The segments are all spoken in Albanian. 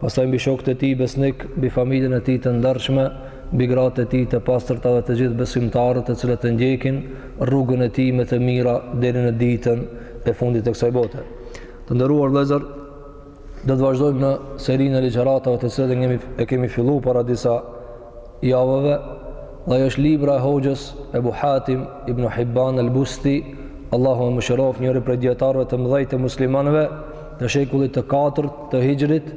pastaj mbi shokët e tij besnik, mbi familjen e tij të ndershme, mbi gratë e tij të pastërta dhe të gjithë besimtarët të cilët e ndjekin rrugën e tij me të mira deri në ditën e fundit të kësaj bote. Të nderuar vëllezër, do të vazhdojmë në serinë e ligjëratave të cilat e kemi fillu para disa javëve dhe ai është libra e hoxhës Ebu Hatim ibn Hibban el Busti, Allahu e mëshiroft njëri prej dietarëve të mëdhej të muslimanëve të shekullit të katërt të Hixhrit,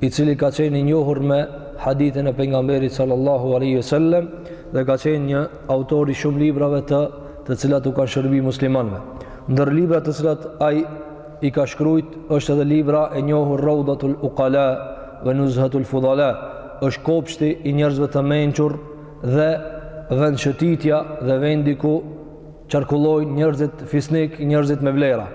i cili ka qenë i njohur me hadithin e pejgamberit sallallahu alaihi wasallam dhe ka qenë një autor i shumë librave të të cilat u kanë shërbi muslimanëve. Ndër librat të cilat ai i ka shkrujt është edhe libra e njohur Raudatul Uqala ve Nuzhatul Fudala, është kopshti i njerëzve të mençur dhe vendshëtitja dhe vendi ku qarkullojnë njerëzit fisnik, njerëzit me vlera.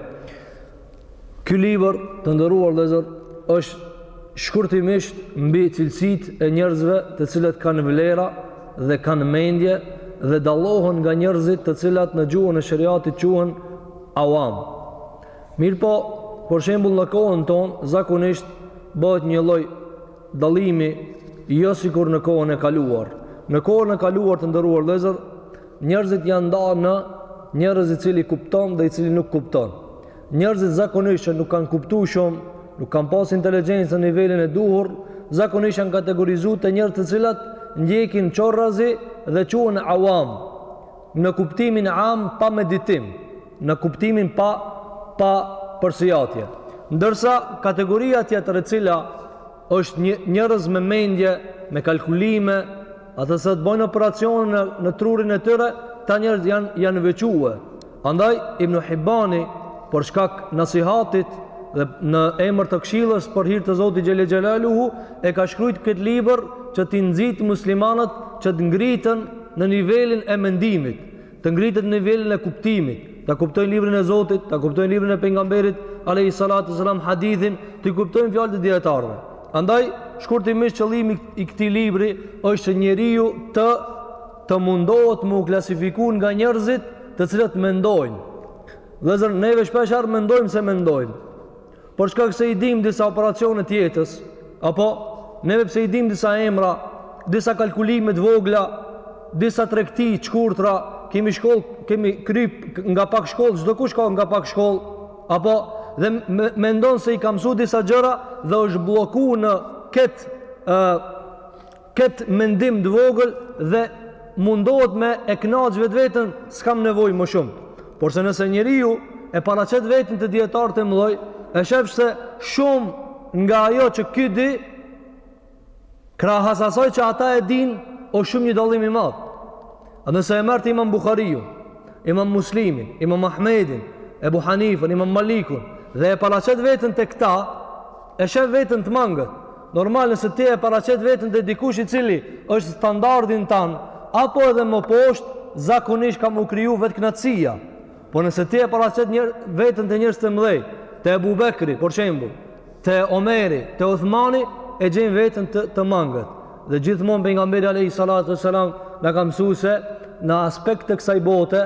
Ky libër, të nderuar vëllezër, është shkurtimisht mbi cilësitë e njerëzve të cilët kanë vlera dhe kanë mendje dhe dallohen nga njerëzit të cilat në gjuhën e sheriatit quhen Awam. Mirëpo, për shembull në kohën tonë zakonisht bëhet një lloj dallimi jo sikur në kohën e kaluar. Në kohën e kaluar të nderuar vëllezër, njerëzit janë nda në njerëz i cili kupton dhe i cili nuk kupton. Njerëzit zakonisht që nuk kanë kuptu shumë, nuk kanë pas inteligjencë në nivelin e duhur, zakonisht janë kategorizu te njerëz të cilat ndjekin qorrazi dhe quhen awam. Në kuptimin am pa meditim, në kuptimin pa pa përsiatje. Ndërsa kategoria tjetër e cila është një njerëz me mendje, me kalkulime, ata sa të bëjnë operacione në në trurin e tyre, këta njerëz janë janë veçue. Andaj Ibn Hibbani për shkak nasihatit dhe në emër të këshillës për hir të Zotit xhelle xhelaluhu e ka shkrujt këtë libër që t'i nxit muslimanët që të ngritën në nivelin e mendimit, të ngritën në nivelin e kuptimit, ta kuptojnë librin e Zotit, ta kuptojnë librin e pejgamberit alayhi salatu selam hadithin, t'i kuptojnë fjalët e dietarëve. Andaj shkurtimisht qëllimi i këtij libri është njeriu të të mundohet me u klasifiku nga njerëzit të cilët mendojnë. Vëllezër, neve shpeshherë mendojmë se mendojmë. Për shkak se i dim disa operacione të jetës, apo neve pse i dim disa emra, disa kalkulime të vogla, disa tregti të shkurtra, kemi shkollë, kemi kry nga pak shkollë, çdokush ka nga pak shkollë, apo dhe mendon se i ka msu disa gjëra dhe është blloku në këtë ë këtë mendim të vogël dhe mundohet me e kënaq vetveten, s'kam nevojë më shumë. Porse nëse njeriu e paraqet veten te dijetar të mëdhoj, e shef se shumë nga ajo që ky di krahas asaj që ata e dinë, është shumë një dallim i madh. A nëse e merr ti Imam Buhariu, Imam Muslimin, Imam Ahmedin, Ebu Hanifën, Imam Malikun dhe e paraqet veten te këta, E shef veten të mangët. Normal nëse ti e paraqet veten te dikush i cili është standardin tand, apo edhe më poshtë, zakonisht ka m'u kriju vetëknaqësia. Po nëse ti e paraqet një, veten te njerëz të mdhej, te Ebu Bekri, për shembull, te Omeri, te Uthmani, e gjen veten të, të mangët. Dhe gjithmonë Pejgamberi alejhi salatu selam na ka msu se në aspekt të kësaj bote,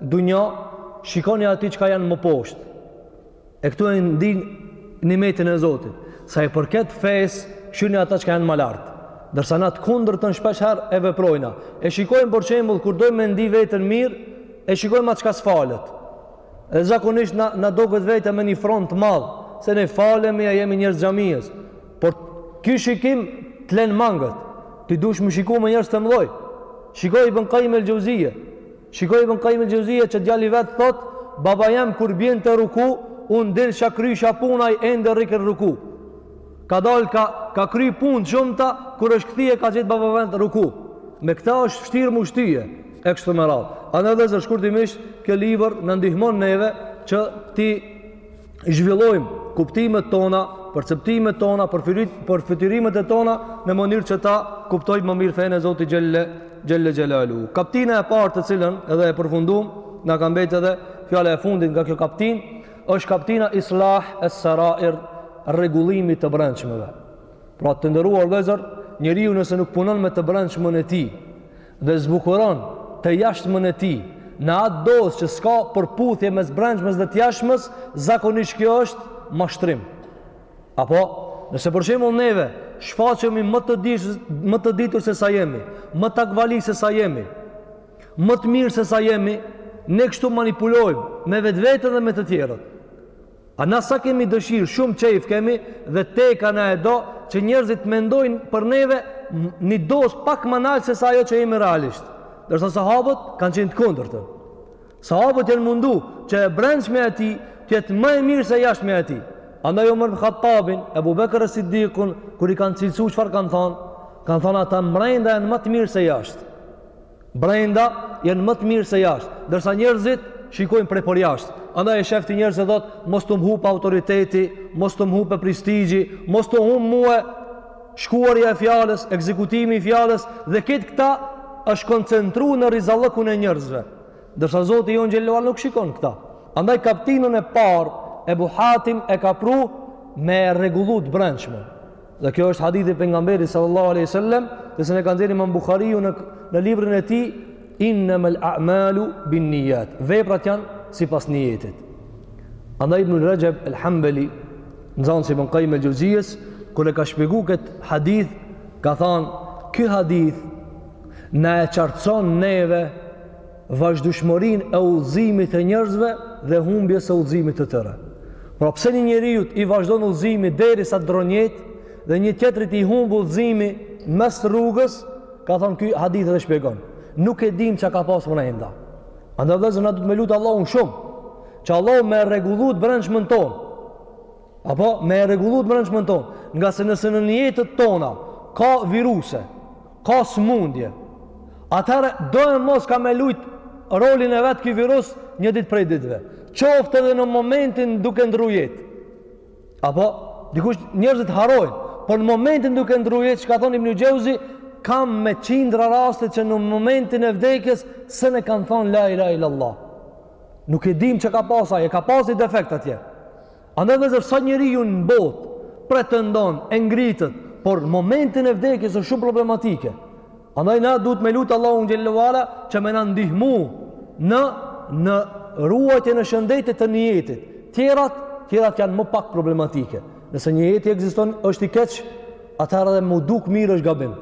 dunja, shikoni ata çka janë më poshtë. E këtu e ndi nimetin e Zotit, sa i përket fesë, shqyrni ata çka janë ma lart. Ndërsa na të kundërtën shpeshherë e veprojmë. E shikojmë për shembull, kur dojmë me ndi veten mirë, e shikojmë ata çka s'falen. E zakonisht na, na doket vetja me një front të madh, se ne falemi e jemi njerëz xhamies. Por ky shikim të len mangët, ti duhesh me shiku me njerëz të mdhoj. Shiko Ibn Kajim el Xheuzije. Shiko Ibn Qayyim al-Jawziyya që djali vet thot, baba jem kur binte n'ruku, unë dilsha kryesha punë, ai ende rrike në ruku. Ka dal ka ka kry punë shumta kur është kthye ka gjet babën e vet n'ruku. Me këta është vështirë m'u shty e kështu me radhë. Andaj vllezër shkurtimisht, kjo libër na ndihmon neve që t'i zhvillojmë kuptimet tona, perceptimet tona, përfytyrimet e tona në mënyrë që ta kuptojmë më mirë fenë e Zotit Xhele Xhelaluhu. Kaptina e parë të cilën edhe e përfundum, na ka mbetë edhe fjala e fundit nga kjo kaptinë, është kaptina Islah es-Serair rregullimit të brendshmeve. Pra të nderuar vllezër, njeriu nëse nuk punon me të brendshmën e tij, dhe zbukuron të jashtmen e tij në atë dozë që s'ka përputhje mes brendshmes dhe të jashtmes, zakonisht kjo është mashtrim. Apo, nëse për shembull neve shfaqemi më të dish, më të ditur se sa jemi, më takvali se sa jemi, më të mirë se sa jemi, ne kështu manipulojmë me vetveten dhe me të tjerët. A na s'e kemi dëshirë, shumë qejf kemi dhe teka na e do që njerëzit të mendojnë për neve një dozë pak ma nalt se sa ajo që jemi realisht. Ndërsa sahabët kanë qenë të kundërt. Sahabët janë mundu që e brendshmja e tij të jetë ma e mirë se jashtmja e tij. Andaj Omer Hatabin, Ebu Bekër es-Sidikun, kur i kanë cilësu çfarë kanë thanë, kanë thanë ata mrenda janë ma të mirë se jashtë. Brenda janë më të mirë se jashtë, ndërsa njerëzit shikojnë prej përjashtë. Andaj e shef ti njerëz e thot, mos t'më hup autoriteti, mos t'më hup prestigji, mos t'më hup mue shkuarja e fjalës, ekzekutimi i fjalës dhe këtë këta është koncentru në rizallëkun e njerëzve. Ndërsa Zoti jonë xhele ala nuk shikon këta. Andaj kaptinën e parë Ebu Hatim e ka pru me rregullu t'brendshmen. Dhe kjo është hadithi i pejgamberit sallallahu alaihi wasallam, të cilin e ka nxjerrë Imam Buhariu në në librin e tij Innamal a'malu binniyat. Veprat janë sipas niyetit. Andaj Ibn Rajab al-Hanbali, nxanës i Ibn Qayyim al-Jawziyyes, kur e ka shpjegu kët hadith, ka thanë, "Ky hadith na e qartëson neve vazhdueshmërinë e udhëzimit të njerëzve dhe humbjes së udhëzimit të tyre. Pra pse një njeriut i vazhdon udhëzimi derisa të ndron jetë dhe një tjetrit i humb udhëzimi mes rrugës, ka thanë ky hadith e shpjegon. Nuk e dim çka ka pas mrenda. Andaj vëllezër na duhet me lut Allahun shumë që Allahu me rregullu t'brendshmen tonë. Apo me e rregullu të brendshmen tonë, ngase nëse në nijetet tona ka viruse, ka smundje, atëherë do e mos ka me lujt rolin e vet ky virus një ditë prej ditëve. Qoftë edhe në momentin duke ndrru jetë. Apo dikush njerëzit harrojnë, por në momentin duke ndrru jetë, çka thon Ibn Jauzi, kam me qindra raste që në momentin e vdekjes s'e kanë thonë la ilaha illallah. Nuk e dim çka ka pas ai, e ka pas ni defekt atje. Andaj vëllezër sa njeriu në botë pretendon e ngritet, por në momentin e vdekjes është shumë problematike. Andaj na duhet me lut Allahun xhele ve ala që me na ndihmu në në ruajtjen e shëndetit të nijetit. Tjerat, tjerat janë më pak problematike. Nëse nijeti ekziston, është i keq, atëherë edhe m'u duk mirë është gabim.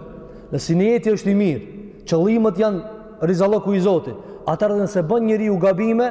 Nëse nijeti është i mirë, qëllimet janë rizalloku i Zotit. Atëherë dhe nëse bën njeriu gabime,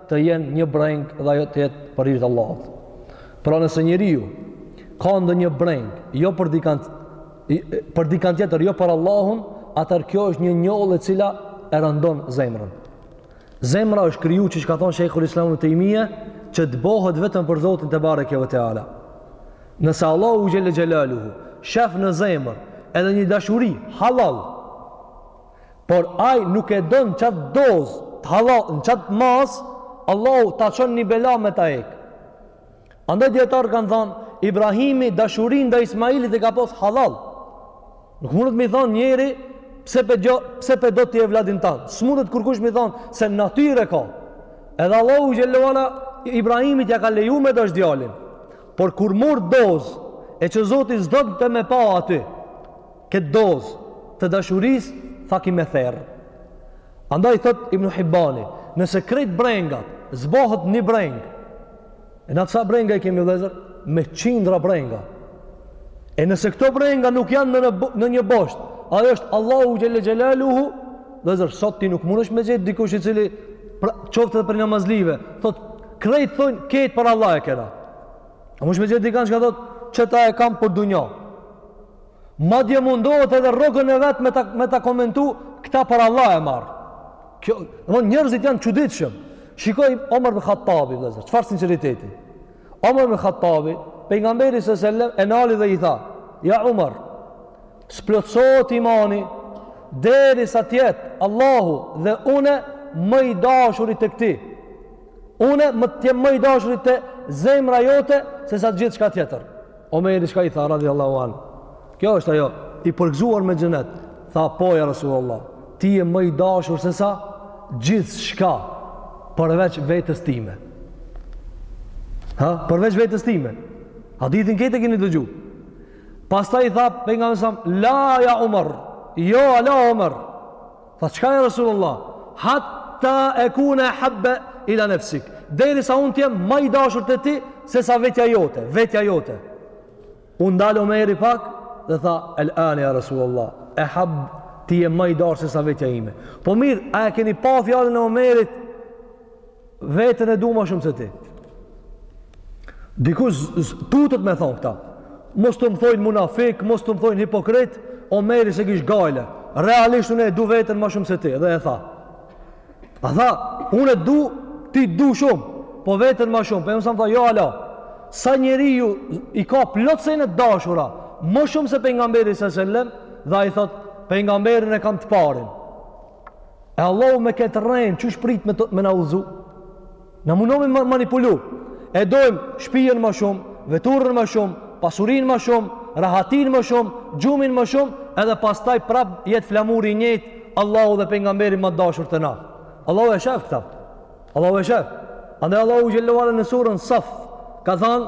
të jetë një brengë dhe ajo të jetë për hir të Allahut. Pra nëse njeriu ka ndonjë brengë, jo për dikan për dikan tjetër, jo për Allahun, atëherë kjo është një njollë e cila e rëndon zemrën. Zemra është kriju qysh ka thonë Shejhul Islam Ibnu Tejmije, që të bohët vetëm për Zotin tebareke ve teala. Nëse Allahu xhele xhelaluhu, shef në zemër edhe një dashuri, halal, Por ai nuk e don qat dozë, t'halal në qat masë, Allahu ta çon një bela me ta hek. Andaj dijetarët kanë thanë, Ibrahimi dashurinë ndaj Ismailit e ka pas halal. Nuk mundet mi thon njeri pse pe gjo, pse pe do ti evladin tan. S'mundet kurkush mi thon se natyrë ka. Edhe Allahu xhele ve ala Ibrahimit ja ka leju me dash djalin. Por kur mori dozë që Zoti s'donte me pa aty, Këtë dozë të dashurisë thaki me therr. Andaj thot Ibn Hibani, nëse krejt brengat s'bohet një breng, e na sa brenga i kemi vëllezër me qindra brenga. E nëse këto brenga nuk janë në në një bosht, ajo është Allahu xhelle xhelaluhu, vëllezër sot ti nuk mundesh me gjet dikush i cili pra, qoftë edhe prej namazlive, thot krejt thonë ketë për Allah e kena. A mundesh me gjet dikan që thot qeta e kam për dunja. Madje mundohet edhe rrogën e vet me ta me ta komentu këta për Allah e marr. Kjo, do njerëzit janë t'çuditshëm. Shikoje Omer ibn Khattabi, vëllezër, çfarë sinqeriteti. Omer ibn Khattabi, pejgamberi sallallahu alajhi wasallam e nali dhe i tha: "Ja Omer, s'plotësohet imani derisa të jetë Allahu dhe unë më i dashuri tek ti. Unë më të jem më i dashuri te zemra jote se sa gjithçka tjetër." Omeri çka i tha radhiyallahu an. Kjo është ajo i përgëzuar me xhenet. Tha po ja Rasulullah, ti je më i dashur se sa gjithçka përveç vetes time. Ha, përveç vetes time. Hadithin këtë keni dëgju? Pastaj i tha pejgamberi alejhi selam: la ja Umar, jo ala Umar. Tha, çka ja Resulullah? Hatta ekune ehabbe ila nefsik. Derisa unë t'jem ma i dashur te ti, se sa vetja jote, vetja jote. U ndal Omeri pak dhe tha, el ane ja Resulullah, ehab, ti je ma i dashur se sa vetja ime. Po mirë, a e keni pa fjalën e Omerit? Veten e du ma shumë se ti. Dikush tutet me thonë këta. Mos të më thojnë munafik, mos të më thojnë hipokrit, Omeri s'e kish gajle. Realisht unë e du veten ma shumë se ti. Dhe e tha. A tha, unë e du, ti du shumë, po veten ma shumë. Pejgamberi alejhi selam tha, jo ala, sa njeriu i ka plot sene t'dashura, ma shumë se pejgamberi sallallahu alejhi ve sellem, dhe ai thot, pejgamberin e kam të parin. E Allahu me këtë rrenë, qysh pritmi me na udhzu? Na munohmi me manipulu. E dojmë shpijën ma shumë, veturën ma shumë, pasurinë ma shumë, rahatinë ma shumë, gjumin ma shumë, edhe pastaj prap jet flamuri i njëjtë, Allahu dhe pejgamberi ma t'dashur te na. Allahu e shef këta. Allahu e shef. Andaj Allahu xhelle ve ala në surën Saff. Ka thanë,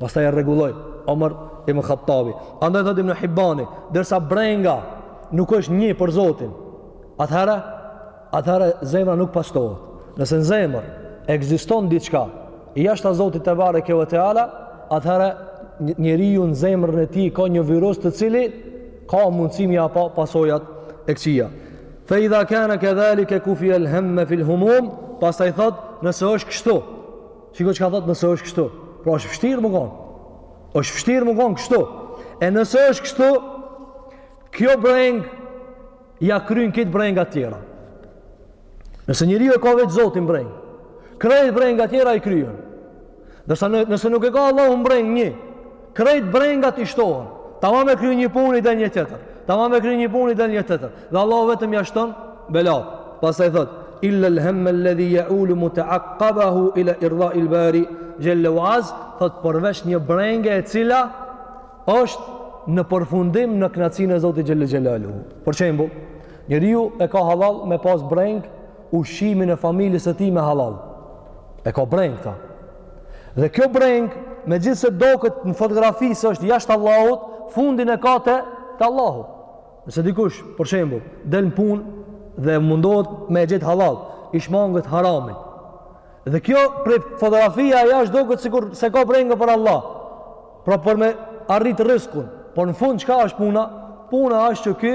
Pastaj e rregulloi Omer ibn Khattabi. Andaj thotë Ibn Hibani, derisa brenga nuk është një për Zotin, atëherë atëherë zemra nuk pastrohet. Nëse në zemër ekziston diçka jashta Zotit tebareke ve teala, atëherë njeriu në zemrën e tij ka një virus të cilit ka mundësi me ia pa pasojat e këqija. Fa idha kana kadhalika kufiya al-hamma fi al-humum, pastaj thot, nëse është kështu, Shiko çka thotë nëse është kështu. Pra është vështirë me kon. Është vështirë me kon kështu. E nëse është kështu, kjo brengë ia kryen krejt brengat tjera. Nëse njeriu e ka veç Zotin brengë, krejt brengat tjera i kryen. Ndërsa nëse nuk e ka Allahun brengë një, Krejt brengat i shtohen. Tamam e kryen një punë i del një tjetër. Tamam e kryen një punë i del një tjetër. Dhe Allahu vetëm ia shton bela. Pastaj thotë: Illa al-hamma alladhi ya'ulu muta'aqqabahu ila irda'i al-bari jalla wa az, thotë përveç një brenge e cila është në përfundim në kënaqësinë e Zotit xhel xhelaluhu. Për shembull, njeriu e ka halal me pas brengë ushqimin e familjes së tij me halal. E ka brengë ta. Dhe kjo brengë, me gjithë se doket në fotografi se është jashtë Allahut, fundin e ka te, te Allahu. Nëse dikush, për shembull, del në punë dhe mundohet me gjetë halal, i shmanget haramit. Dhe kjo prej fotografia jashtë doket sikur s'e ka brengë për Allah. Pra për me arritë rrizkun. Por në fund, çka është puna? Puna është që ky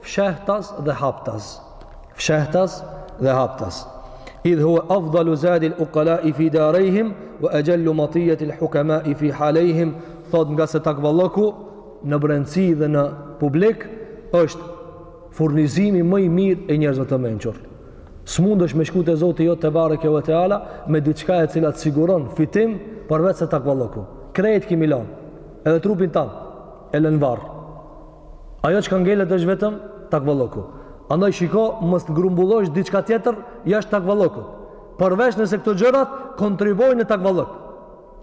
Fshehtas dhe haptas. Fshehtas dhe haptas. Idh huwa afdalu zadi al-uqala'i fi darayhim wa ajallu matiyati al-hukama'i fi halayhim, thotë ngase takvalloku në brendësi dhe në publik është furnizimi më i mirë i njerëzve të mençur. S'mundesh me shku te Zoti jot tebareke ve teala me diçka e cila të siguron fitim përveç se takvalloku. Krejt kemi me lan, edhe trupin tan e lën në varr. Ajo çka ngelet është vetëm takvalloku. Andaj shiko mos të grumbullosh diçka tjetër jashtë takvallokut. Përveç nëse këto gjërat kontribuojnë në takvallok.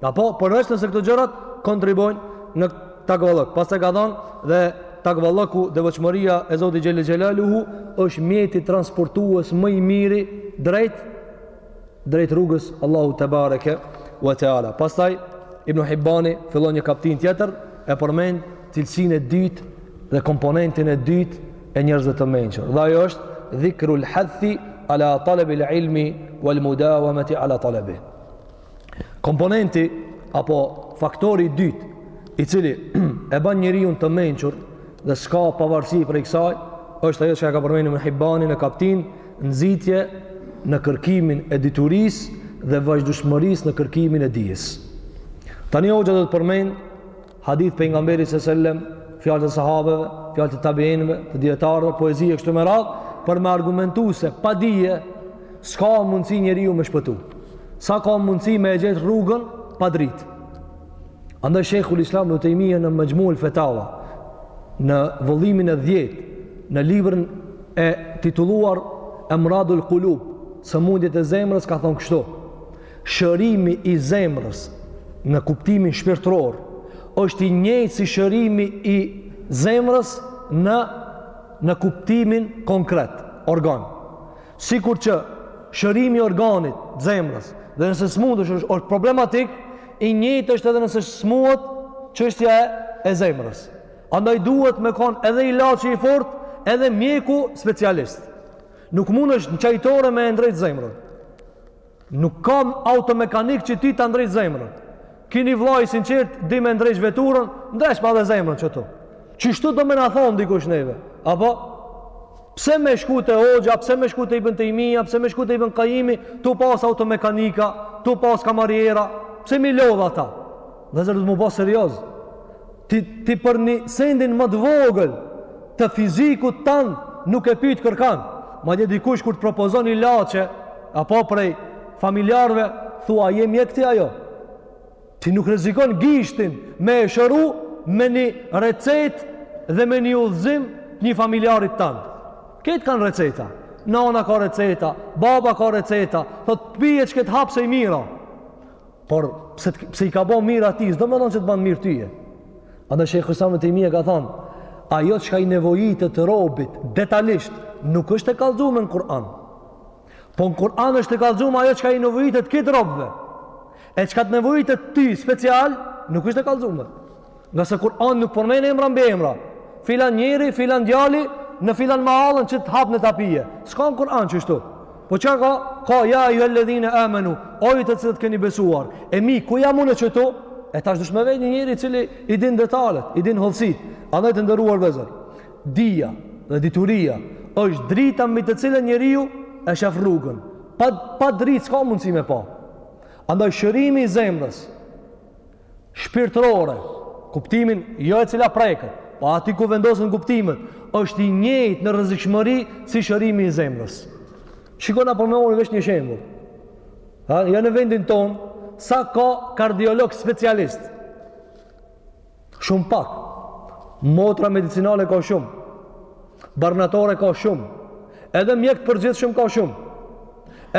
Apo përveç nëse këto gjërat kontribuojnë në takvallok. Pastaj ka thënë dhe takvalloku devotshmëria e Zotit xhel xhelaluhu është mjeti transportues më i miri drejt drejt rrugës Allahut tebareke ve teala. Pastaj Ibnu Hibani fillon një kaptinë tjetër e përmend cilësinë e dytë dhe komponentin e dytë e njerëzve të mençur. Dhe ajo është dhikrul hathi ala talab al ilmi wal mudawamati ala talabi. Komponenti apo faktori i dytë i cili e bën njeriu të mençur dhe s'ka pavarësi prej kësaj është ajo çka e ka përmend Ibnu Hibani në kaptinë, nxitje në kërkimin e diturisë dhe vazhdueshmërisë në kërkimin e dijes. Tani hoxha do të përmend Hadithe të pejgamberit s.a.s. Fjalë të sahabeve, fjalë të tabiinëve, të dijetarëve, poezi e kështu me radhë, për me argumentu se pa dije s'ka mundësi njeriu me shpëtu. Sa ka mundësi me e gjetë rrugën pa dritë. Andaj Shejhul Islam Ibnu Tejmije në Mexhmul Fetava, në vëllimin e dhjetë, në librën e titulluar Emradul Kulub, sëmundjet e zemrës ka thonë kështu. Shërimi i zemrës në kuptimin shpirtëror është i njëjtë si shërimi i zemrës në në kuptimin konkret, organ. Sikur që shërimi i organit, zemrës, dhe nëse smuhet është, është problematik, i njëjtë është edhe nëse smuhet çështja e, e zemrës. Andaj duhet me kon edhe ilaçi i fort, edhe mjeku specialist. Nuk mundesh në çajtore me e ndreq zemrën. Nuk ka automekanik që ty ta ndreq zemrën. Ki ni vlla i sinqert, di me ndreq veturën, ndreqma edhe zemrën qëtu. Qështu do me na thonë dikush neve? Apo, pse me shku te hoxha, pse me shku te Ibn Tejmija, pse me shku te Ibn Kajimi, tu pas automekanika, tu pas kamariera, pse mi lodh ata? Dhe zemrën mu ba serioz. Ti, ti për një sendin më të vogël të fizikut tand nuk e pyt kërkan. Madje dikush kur të propozon një ilaçe, apo prej familjarve, thua, je mjek ti a jo. Ti nuk rezikon gishtin me e shëru me një recetë dhe me një udhëzim të një familjarit tand. Kejt kanë receta. Nana ka receta, baba ka receta, thotë pije qët hap se i mirë. Por pse pse i ka bo mirë atij, s'do me thonë se të bën mirë tyje. Andaj Shejhul Islam Tejmije ka thënë, ajo çka i nevojitet robit detalisht nuk është e kallzume në Kur'an. Po në Kur'an është e kallzume ajo çka i nevojitet krejt robëve. E çka të nevojitet ty special, nuk është e kallzume. Ngase Kur'ani nuk përmend emra mbiemra, filan njeri, filan djali, në filan mahallën që të hap në tapije. S'ka në Kur'an qështu. Po çka ka? Ka ja ejjuhel-ledhine amenu, o ju të cilët keni besuar. E mirë ku jam unë qëtu? E tash duhet me vet një njeri i cili i din detalet, i din hollësit. Andaj të nderuar vllezër. Dija dhe dituria është drita mbi të cilën njeriu e shef rrugën. Pa pa dritë s'ka mundësi me pa. Andaj shërimi i zemrës, shpirtërore, kuptimin jo e cila preket, po aty ku vendosen kuptimet, është i njëjtë në rrezikshmëri si shërimi i zemrës. Shikoni për me marrë vesh një shembull. Ha, ja në vendin tonë, sa ka kardiolog specialist? Shumë pak. Motra medicinale ka shumë. Barnatore ka shumë. Edhe mjek të përgjithshëm ka shumë.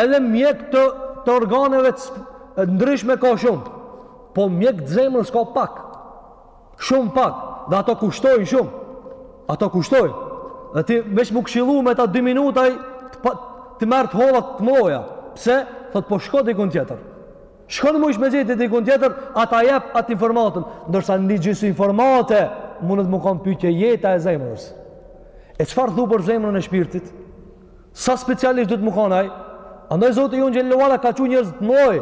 Edhe mjek të të organeve të ndryshme ka shumë. Po mjek të zemrës ka pak. Shumë pak. Dhe ato kushtojnë shumë. Ato kushtojnë. Dhe ti veç m'u këshillu me ta 2 minuta ai t'i, t'i merr të hollat e mëdhaja. Pse? Thotë po shko dikun tjetër. Shkon mujsh me gjet dikun tjetër, ai ta jep atë informatën. Ndërsa në një gjysë informate, mundet me kanë në pytje jeta e zemrës. E çfarë thu për zemrën e shpirtit? Sa specialist duhet me kanë ai? Andaj Zoti ynë xhelalehu ka çu njerëz të mdhoj,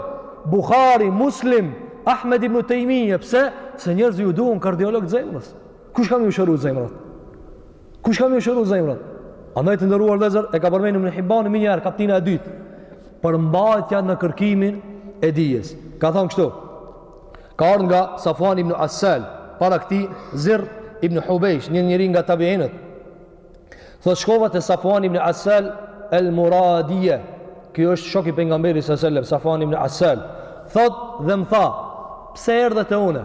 Bukhari, Muslim, Ahmed ibn Tejmije, pse? Se njerëzve ju duhen kardiolog të zemrës. Kush ka me i shëru zemrët? Kush ka me i shëru zemrat? Andaj të nderuar vëllezër, e ka përmendur Ibn Hibani menjëherë kaptina e dytë. Përmbajtja në kërkimin e dijes. Ka thënë kështu. Ka ardhur nga Safwan ibn Asal, para këtij Zir ibn Hubejsh, një njeri nga tabiinët. Thotë shkova te Safwan ibn Asal al-Muradi. Ky është shok i pejgamberit sallallahu alajhi wasallam, Safwan ibn Asal. Thotë dhe më tha, pse erdhe te unë?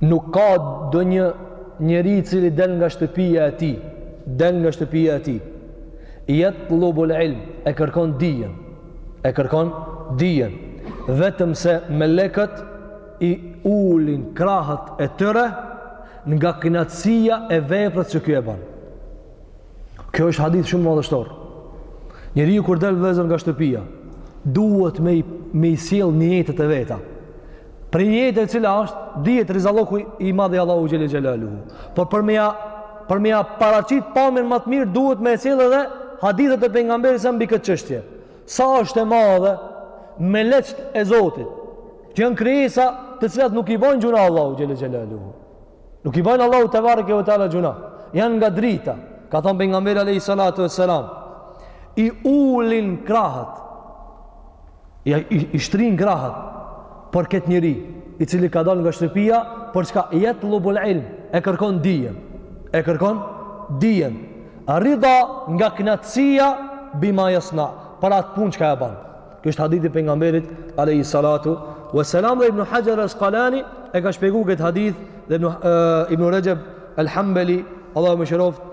nuk ka ndonjë njeri i cili del nga shtëpia e tij del nga shtëpia e tij jatlubul ilm e kërkon dijen e kërkon dijen vetëm se melekët i ulin krahët e tyre nga knaqsia e veprës që ky e ban ky është hadith shumë madhështor njeriu kur del vllezër nga shtëpia duhet me i, me i sjell nijetet e veta Prej nijeteve cila është, dihet rizallëku i madhit Allahut xhele xhelaluhu. Por për me ja, për me ja paraqit pamjen më të mirë, duhet me i sjell edhe hadithet e pejgamberit a.s. mbi këtë çështje. Sa është e madhe, meleqt e Zotit, që janë krijesa të cilat nuk i bojnë gjynah Allahut xhele xhelaluhu. Nuk i bojnë Allahut tebareke ve teala gjynah. Janë nga drita, ka thanë pejgamberi a.s. I ulin krahët, Ja i, i shtrin krahët për këtë njeri, i cili ka dalë nga shtëpia, për çka jatlubul ilm, e kërkon dijen. E kërkon dijen. Rida nga knaqësia, bima jasna, për atë punë çka e ban. Ky është hadithi i pejgamberit, alejhi salatu, Wa salam dhe Ibn Hajar al-Asqalani e ka shpjeguar këtë hadith dhe Ibn Rajab al-Hanbali Allahu e mëshiroftë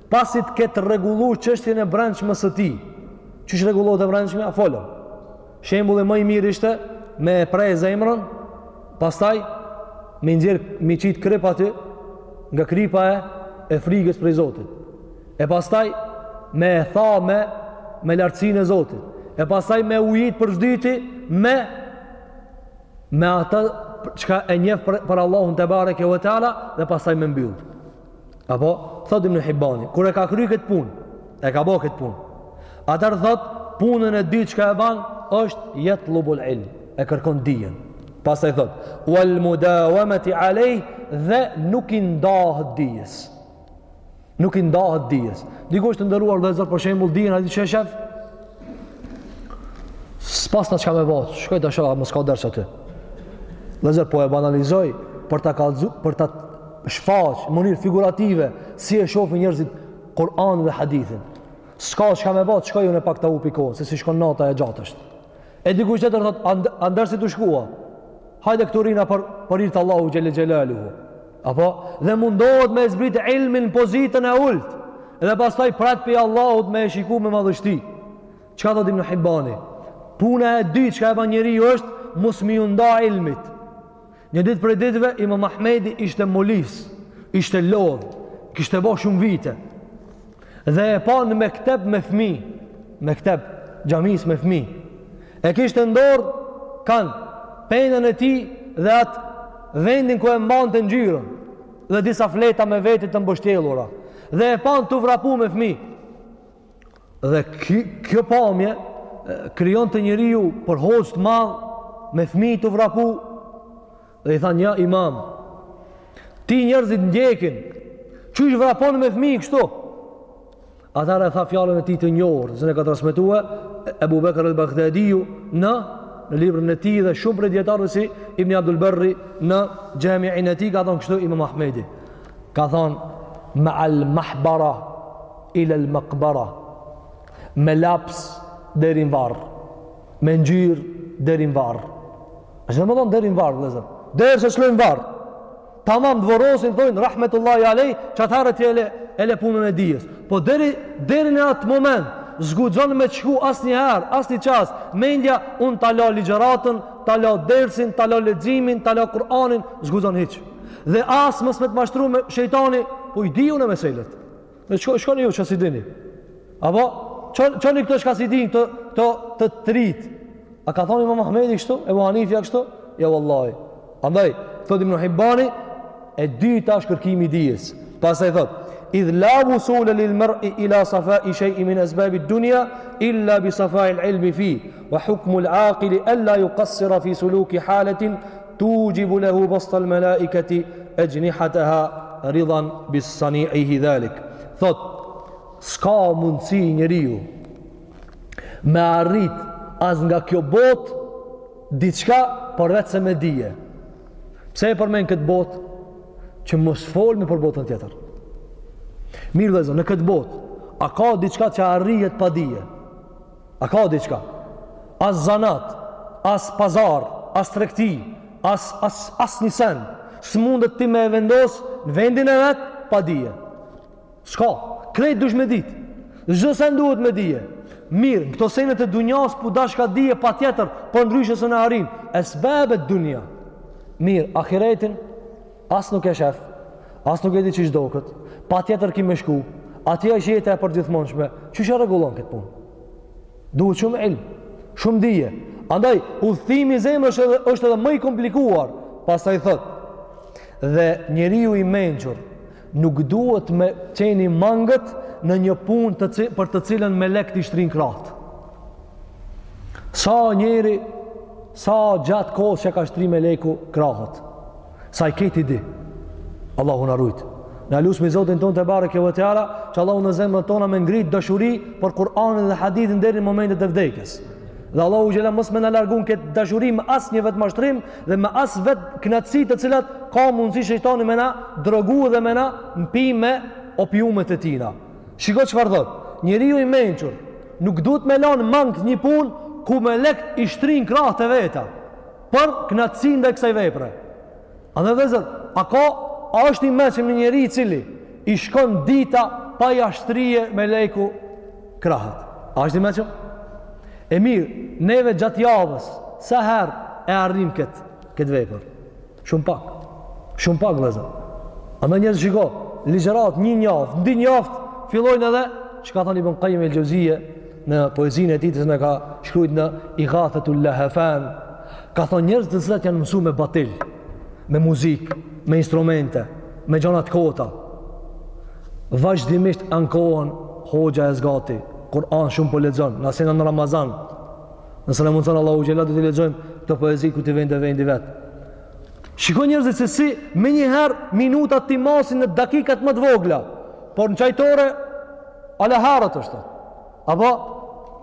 pasi të ketë rregulluar çështjen e brendshmes së tij. Qysh rregullohet e brendshmja? A folëm. Shembulli më i mirë ishte me e pre zemrën, pastaj me nxjerr me i qit krip aty nga kripa e e frikës prej Zotit. E pastaj me e tha me me lartësinë e Zotit. E pastaj me ujit për s'dyti me me atë çka e njeh për, për Allahun tebareke ve teala dhe pastaj me mbyll. Apo, thot Ibn Hibani, kur e ka kry këtë pun, e ka bo këtë pun, atëherë thot, punën e dytë çka e ban, është jetlubul ilm, e kërkon dijen. Pastaj thot, wal mudawameti alejh dhe nuk i ndahet dijes. Nuk i ndahet dijes. Dikush, të nderuar vllezër, për shembul dijen, a di qysh e shef? S'pasna çka me bo, shkoj të shoh a mos ka ders aty. Vllezër, po e banalizoj për të kallzu, për të shfaq në mënyrë figurative si e shohin njerëzit Kur'anin dhe hadithin. S'ka çka me ba, shkoj unë pak ta hupi kohën, se s'i shkon nata e gjatë është. E dikush tjetër thot, a n'ders je tu shku a? Hajde këtu rrina për për hir të Allahut xhele xhelaluhu. Apo dhe mundohet me e zbrit ilmin n'pozitën e ult. Dhe pastaj pret prej Allahut me e shiku me madhështi. Çka thot Ibn Hibani? Puna e dytë çka e ban njeriu është mos me iu nda ilmit. Një ditë prej ditëve, Imam Ahmedi ishte molis, ishte lodh, kishte bo shumë vite. Dhe e panë n'mektep me fmi, n'mektep t'xhamisë me fmi. E kishte n'dorë, kanë, pendën e tij dhe atë vendin ku e mbante ngjyrën, dhe disa fleta me veti të mbështjellura. Dhe e panë tu vrapu me fmi. Dhe kjo pamje krijon te njeriu për hoxhë të madh me fëmijë tu vrapu dhe i tha një imam ty njerëzit t'ndjekin qysh vrapon me fëmijë kështu atëherë e tha fjalën e tij të njohur vllezër e ka transmetue Ebu Bekër el Bagdadiu në në librën e tij dhe shumë prej dijetarëve si Ibni Abdul Berri në Xhamiin e tij ka thonë kështu imam Ahmedi ka thonë me al mahbara ila al maqbara me laps deri në varr me ngjyr deri në varr a domethonë deri në varr vllezër derisa t'shlojnë n'varr tamam t'vorrosin thonë rahmetullahi alejh qatëherë ti e le, e le punën e dijes po deri, deri në atë moment s'guxon me t'shku asnjëherë asnjë çast mendja unë ta la ligjëratën ta la dersin, ta la leximin ta la Kuranin, s'guxon hiç dhe as mos me të mashtru shejtani po i di unë e meselet Në çka, çka në ju që s'i dini? Apo, që, që një këto çka s'i dini të, të, të trit? A ka thonë imam Ahmedi kështu? Ebu Hanifja kështu? Ja, vallahi. Andaj, thot Ibn Hibbani, e dyta është kërkimi i dijes. Pastaj thot, idh la vusule lil mer'i ila safai shej'in min esbabi dunja, illa bi safail ilmi fih, wa hukmul aqili ella jukassira fi suluki haletin, Tujibu lehu basta al malaikati ajnihataha ridan bi sani'ihi dhalik. Thot, s'ka mundësi njeriu me arrit as nga kjo bot diçka përveç se me dije. Pse e përmen këtë bot? Që mos folmi për botën tjetër. Mirë vllezër, në këtë bot, a ka diçka që arrihet pa dije? A ka diçka? As zanat, as pazar, as tregti, as as as një sen. S'mundet ti me e vendos në vendin e vet pa dije. S'ka, krejt dush me ditë. Çdo sen duhet me dije. Mirë, në këto senet e dunjas po dashka dije patjetër, po ndryshe se në arrin. Esbabet dunja. Mirë, ahiretin As nuk e shef, as nuk e di çish doket, patjetër ki me shku, atje është jetë e përgjithmonshme, çish e rregullon këtë punë? Duhet shumë ilm, shumë dije. Andaj, udhëtimi i zemrës është edhe, është edhe më i komplikuar, pastaj thotë. Dhe njeriu i mençur, nuk duhet me qeni mangët në një punë të cilë, për të cilën melekt i shtrin krahët. Sa njeri, sa gjatë kohës që ka shtri meleku krahët. Sa i ke ti di. Allahu na rujt. Na lusmi Zotin ton tebareke ve teala, që Allahu në zemrat tona me ngrit dashuri për Kur'anin dhe hadithin deri në momentet e vdekjes. Dhe Allahu xhela mos me na largu këtë dashuri me asnjë vetëmashtrim dhe me as vetkënaqësi të cilat ka mundësi shejtani me na drogu dhe me na mpi me opiumet e tina. Shiko çfarë thot. Njeriu i mençur nuk duhet me lënë mangët një punë ku melekt i shtrin krahët e veta. për knaqësi ndaj kësaj vepre. Andaj vllezër, a ka, a është i meçëm një njeri i cili i shkon dita pa ia shtri meleku krahët. A është i meqëm? E mirë, neve gjatë javës, sa herë e arrim këtë, këtë vepër? Shumë pak. Shumë pak, vllezër. Andaj njerëzit shiko, ligjëratë një njaftë, ndi njaftë, fillojnë edhe, ç'ka thanë Ibn Kajim el Xhevzije, në poezinë e tij që na ka shkrujt në Ighathatul Lehfan, ka thonë njerëzit të cilat janë mësu me batil, me muzikë, me instrumente, me gjana të kota. Vazhdimisht ankohen hoxha e zgati, Kur'an shumë po lexon, na në Ramazan. Nëse na mundson Allahu xhela do t'i lexojmë këto poezi kur t'i vjen vendi vet. Shiko njerëzit se si menjëherë minutat t'i masin në dakikat më të vogla, por në çajtore Ala herët është. Apo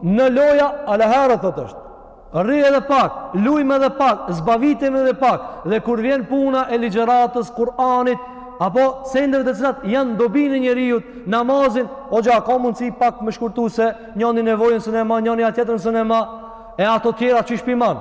në loja ala herët thotë është. Rri edhe pak, lujmë edhe pak, zbavitem edhe pak dhe kur vjen puna e ligjëratës, Kur'anit, apo sendeve të cilat janë dobinë e njeriut, namazin, hoxha ka mundsi pak më shkurtu se njëri nevojën se ne ma njëri a tjetrën se ne ma e ato tjera çish piman.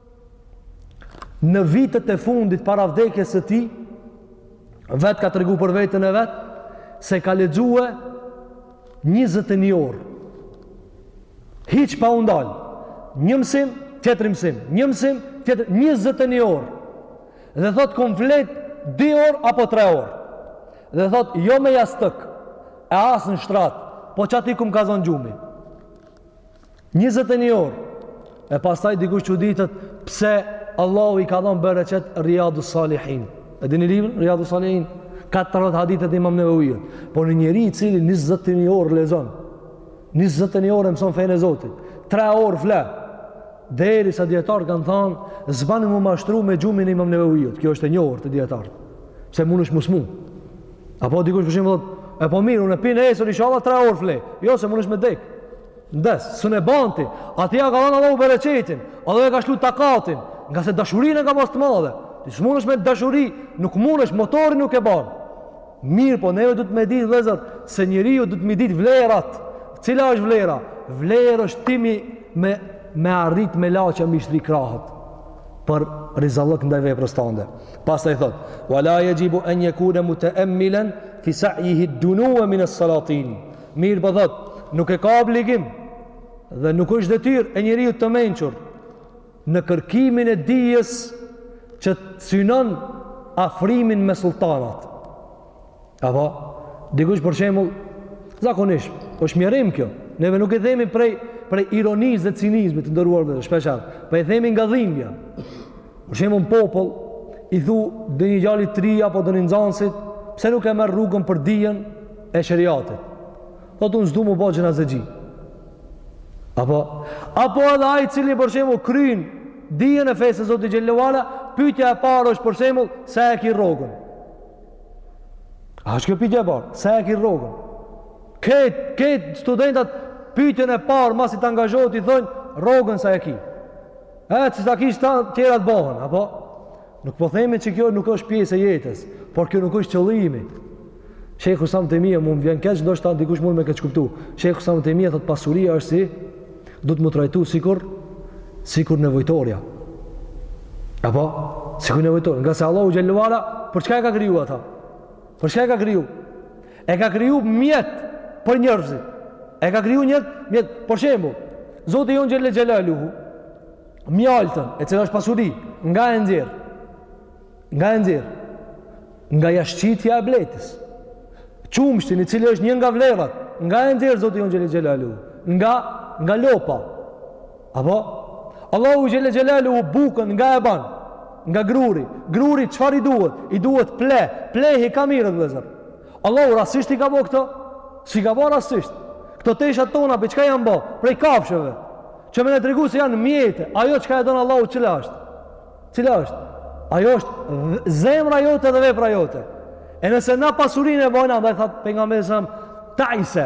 në vitet e fundit para vdekjes së tij vet ka tregu për vejten e vet se ka lexue 21 orë hiç pa u ndal një mësim tjetër mësim një mësim tjetër 21 orë dhe thot kam flejt 2 orë apo 3 orë dhe thot jo me jastëk e as në shtrat po qaty ku m'ka zon gjumi 21 orë. E pastaj dikush çuditet pse Allahu i ka dhënë bereqet Riyadus Salihin. E dini librin Riyadus Salihin? 40 hadithe të Imam Nevawiut. Po një njeri i cili 21 orë lexon. 21 orë mëson fenë e Zotit. 3 orë fle. Derisa dijetarët kan than, s'ban m'u mashtru me gjumin e Imam Nevawiut. Kjo është e njohur te dijetarët. Pse munesh m'u smu? Apo dikush për shembull, thotë po mirë, unë prej nesër inshallah 3 orë fle. Jo se munesh me dek. Vdes, s'un e ban ti, atij ja ka dhënë Allahu bereqetin, Allahu ja ka shtu takatin, ngase dashurin e ka pas të madhe. Ti s'munesh me dashuri, nuk munesh, motori nuk e ban. Mirëpo neve duhet me ditë vllezër, se njeriu duhet me i ditë vlerat. Cila është vlera? Vlerë është ti me, me arrit melaqet me i shtri krahët për rizallëk ndaj veprës tande. Pastaj thotë, wa la jexhibu en jekune muteemmilen, fi sa'jihi ed-dunuwe mines-salatin. Mirëpo thotë, nuk e ka obligim dhe nuk është detyrë e njeriut të mençur në kërkimin e dijes që të synon afrimin me sulltanat. Apo, dikush për shembull, zakonisht, është mjerim kjo, neve nuk i themi prej, prej ironisë dhe cinizmit të nderuar vllezër, por po i themi nga dhimbja. Për shembull, n'popull i thu ndonjë djali të ri apo ndonjë nxansit, pse nuk e merr rrugën për dijen e sheriatit. Thotë unë s'du m'u ba xhenazexhi. Apo apo edhe ai i cili për shembull kryen dijen e fesë së Zotit xhelle ve ala, pyetja e parë është për shembull sa e ki rrogën. A është kjo pyetja e parë? Sa e ki rrogën? Krejt, krejt studentat pyetjen e parë masi të angazhohet i thonë rrogën sa e ki. E, qeta kish tjerat bohen, apo? Nuk po themi që kjo nuk është pjesë e jetës, por kjo nuk është qëllimi. Shejhul Islam Tejmije, mun vjen keq, ndoshta dikush mund me keqkuptu. Shejhul Islam Tejmije, thotë pasuria është si, duhet m'u trajtu sikur, sikur nevojtorja. Apo? Sikur nevojtorja. Ngase Allahu xhelle ve ala, për çka e ka kriju ata? Për çka e ka kriju? E ka kriju mjet për njerëzit. E ka kriju një mjet për shembull. Zoti jon xhelle xhelaluhu mjaltën, e cila është pasuri, nga e nxjerr. Nga e nxjerr. Nga jashtëqitja e bletës. Qumështin, i cili është një nga vlerat, nga e nxjerr Zoti jon xhelle xhelaluhu, nga nga lopa. Apo, Allahu xhel-le xhelaluhu bukën nga e ban, nga gruri. Gruri, çfarë i duhet? I duhet pleh, plehi ka mirë, vllezër. Allahu rastësisht i ka bo këto? S'i ka bo rastësisht? Këto tesha tona, prej çka janë bo? Prej kafshëve. Që me ne tregu se janë mjete, ajo çka e don Allahu cila është? Cila është? Ajo është zemra jote dhe vepra jote. E nëse na pasurinë e bojna, andaj tha Pejgamberi a.s., thaj se,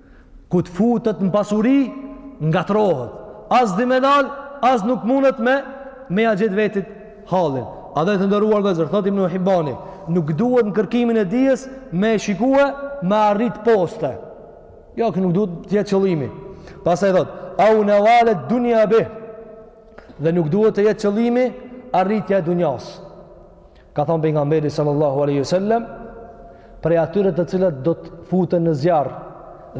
kur të futet në pasuri nga t'rrohet as di me dal as nuk mundet me me ja gjet vetit hallin a dhe të nderuar vllezër thotë Ibn Hibani nuk duhet në kërkimin e dijes me shikue me arrit poste jo ky nuk duhet të jetë qëllimi pastaj thotë au nevaled dunja bih dhe nuk duhet të jetë qëllimi arritja e dunjasë Ka thënë pejgamberi sallallahu alaihi wasallam prej atyre të cilët do të futen në zjarr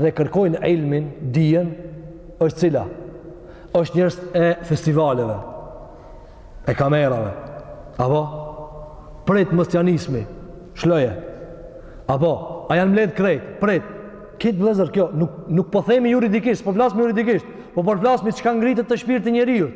dhe kërkojnë ilmin, dijen, është cila? Është njerëz e festivaleve, e kamerave. Apo prit mos t'ja nisim. Shlloje. Apo a janë mbledh krejt? Prit. Kqyr vllezër kjo nuk nuk po themi juridikisht, po flasim juridikisht, po po flasim çka ngritet te shpirti i njeriut.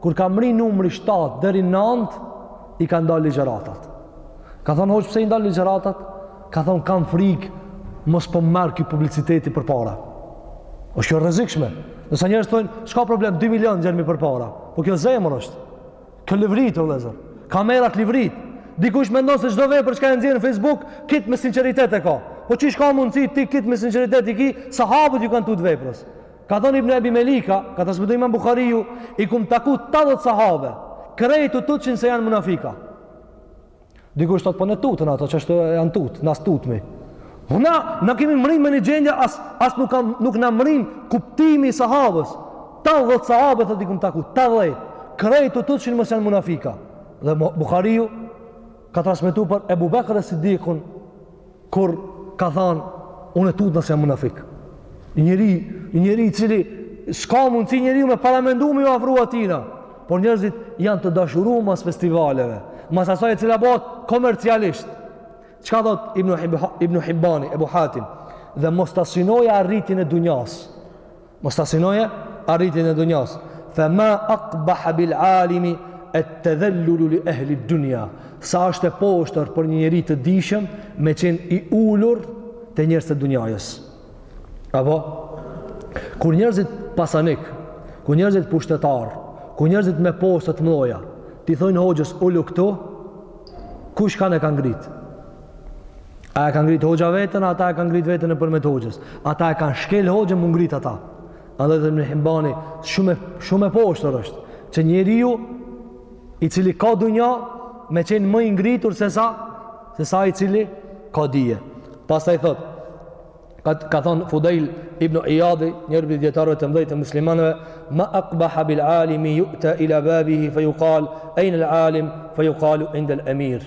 Kur ka mri numri 7 deri 9, i ka ndal ligjeratat. Ka thonë, hoxhë pse i ndal ligjeratat? Ka thonë, kam frikë, mos po merr ky publiciteti përpara. Osht kjo rrezikshme. Nëse njerëzit thonë, s'ka problem, 2 milion qermi përpara. Po kjo zemër është. Kjo livrit, o vllezër. Kamerat livrit. Dikush mendon se çdo vepër çka e nxjerr në Facebook, krejt me sinqeritet e ka. Po qysh ka mundësi, ti krejt me sinqeritet i ki, sahabët ju kanë tut veprës. Ka thënë Ibn Ebi Melika, ka transmetuar Imam Buhariu, i kum taku 80 sahabe, krejt u tutshin se janë munafika. Dikush thot po ne tuten ato qysh janë tut, na s'tutmi. Po na kemi mrri me një gjendje as as nuk kam nuk na mrrin kuptimi i sahabës. 80 sahabe thot i kum taku 80. Krejt u tutshin mos janë munafika. Dhe Buhariu ka transmetuar për Ebu Bekr es-Sidikun Kur ka thënë unë e tutna se jam munafik. Njeri, njeri i cili s'ka mundësi njeriu me paramendu me ju afru atina. Por njerëzit janë të dashuru mas festivaleve, mas asaj e cila bëhet komercialisht. Çka thot Ibnu, Ibnu Hibbani, Ebu Hatim, dhe mos ta synojë arritjen e dunjasë. Mos ta synojë arritjen e dunjasë. Fa ma aqbaha bil alimi at-tadhallul li ahli ad-dunya. Sa është e poshtër për një njeri të dijshëm me qen i ulur te njerëzit e dunjajës. Apo kur njerëzit pasanik, kur njerëzit pushtetar, kur njerëzit me poste të mëdha, ti thonë hoxhës ulu këtu, kush kënd e ka ngrit? A e ka ngrit hoxha veten, ata e kanë ngrit veten nëpërmjet hoxhës. Ata e kanë shkel hoxhën, m'u ngrit ata. Edhe thotë Ibn Hibani, shumë, shumë e poshtër është, që njeriu, i cili ka dunja, me qenë më i ngritur se sa, se sa ai i cili ka dije. Pastaj thot, ka, ka thonë Fudejl ibn Iyadi, njëri prej dijetarëve të mdhej të muslimanëve, ma akbaha bil alimi ju'ta ila babihi, fe jukal, ejne al alim, fe jukalu indel emir.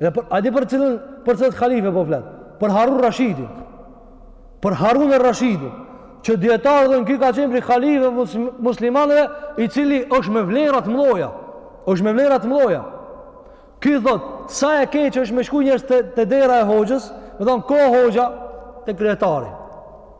Dhe për, a di për cilin, për cilin halife po flet? Për Harun Rashidin. Për Harun Rashidin, që dijetarët thonë ky ka qenë prej halifeve muslimanëve, i cili është me vlera të mëdha. Është me vlera të mëdha. Ky thot, sa e keqe është me shku njerëz te, te dera e hoxhës, me thon ku o hoxha, te kryetari.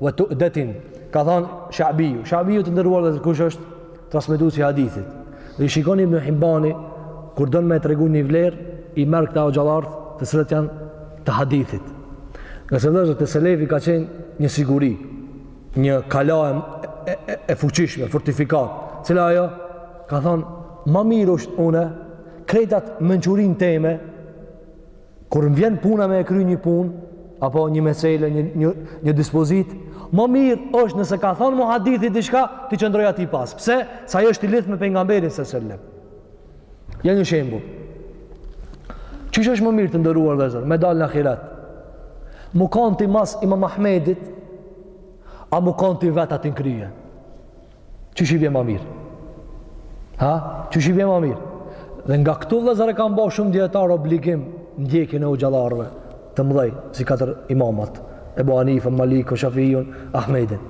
wa tu'datin ka thon Shabiu Shabiu të nderuar vllezër kush është transmetuesi i hadithit dhe shikoni Ibn Hibani kur don me tregu një vlerë i merr këta hoxhallarë të cilët janë të hadithit ngase vllezër te selefi ka qenë një siguri një kala e, e, e, e fuqishme fortifikatë cila ajo ka thon ma mirë është une krejt at mençurinë teme Kur më vjen puna me e kry një punë, apo një mesele, një, një, një dispozit, më mirë është nëse ka thonë muhadithi diçka, t'i qëndroj atij pas. Pse? Se ai është i lidhë me pejgamberin së sëllem. Ja një shembull. Qysh është më mirë të nderuar vllezër, me dalë në ahiret? M'u kanë ti mas imam Ahmedit, a m'u kanë ti vetë aty n'krye? Qysh i bje ma mirë? Ha? Qysh i bje ma mirë? Dhe nga këtu vllezër e kanë bo shumë dijetarë obligim ndjekjen e hoxhallarëve të mdhej, si katër imamat, Ebu Hanifën, Malikun, Shafijun, Ahmedin.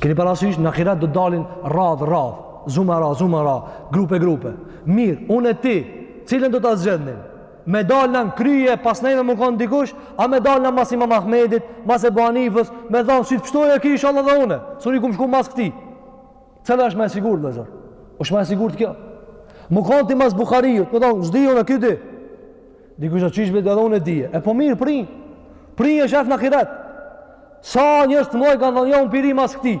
Keni parasysh, në ahiret do dalin radhë, radhë, zumera, zumera, grupe, grupe. Mirë, unë e ti, cilin do ta zgjedhnim? me dalë në krye, pas neve m'u konë dikush, a me dalë në mas imam Ahmedit, mas Ebu Hanifës, me thonë, si të pështojë ky inshallah edhe une, se une kum shku mas këtij. Cila është ma e sigurt, vllezër? është ma e sigurt kjo? M'u konë ti mas Bukharijut, me thonë, s'di unë e kjudi. Dikush e kishme edhe une dije. E po mirë, prij, prij e shef në ahiret. Sa njerëz të mdhoj kanë thonë jo unë po rri mas këtij.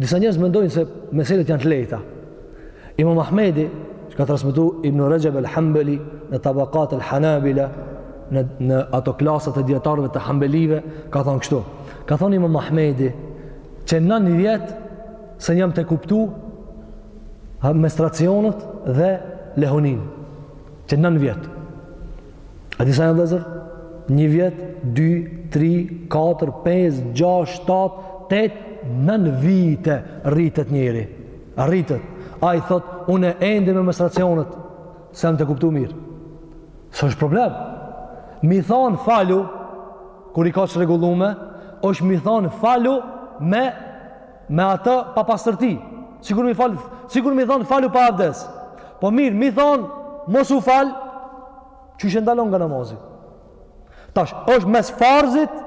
Disa njerëz mendojnë se meselet janë të lehta. Imam Ahmedi, që ka transmetu Ibn Rexheb el Hambeli në Tabakat el Hanabila, në, në ato klasat e dijetarëve të Hambelive, ka thonë kështu. Ka thonë Imam Ahmedi, që nanë vjet s'e jam tu kuptu menstruacionet dhe lehoninë. Që nanë vjet. A disa janë vllezër? Një vjet, dy, tri, katër, pesë, gjashtë, shtatë, tetë, nëntë vite rritet njeri. Rritet. Ai thotë, unë ende me menstruacionet, s'e kam të kuptu mirë. Se është problem. M'i thanë falu, kur i ka çrregullime, është m'i thanë falu me me atë papastërti, sikur m'i fal, sikur m'i thanë falu pa abdes. Po mirë, m'i thanë mos u fal, qysh e ndalon nga namazi. Tash, është mes farzit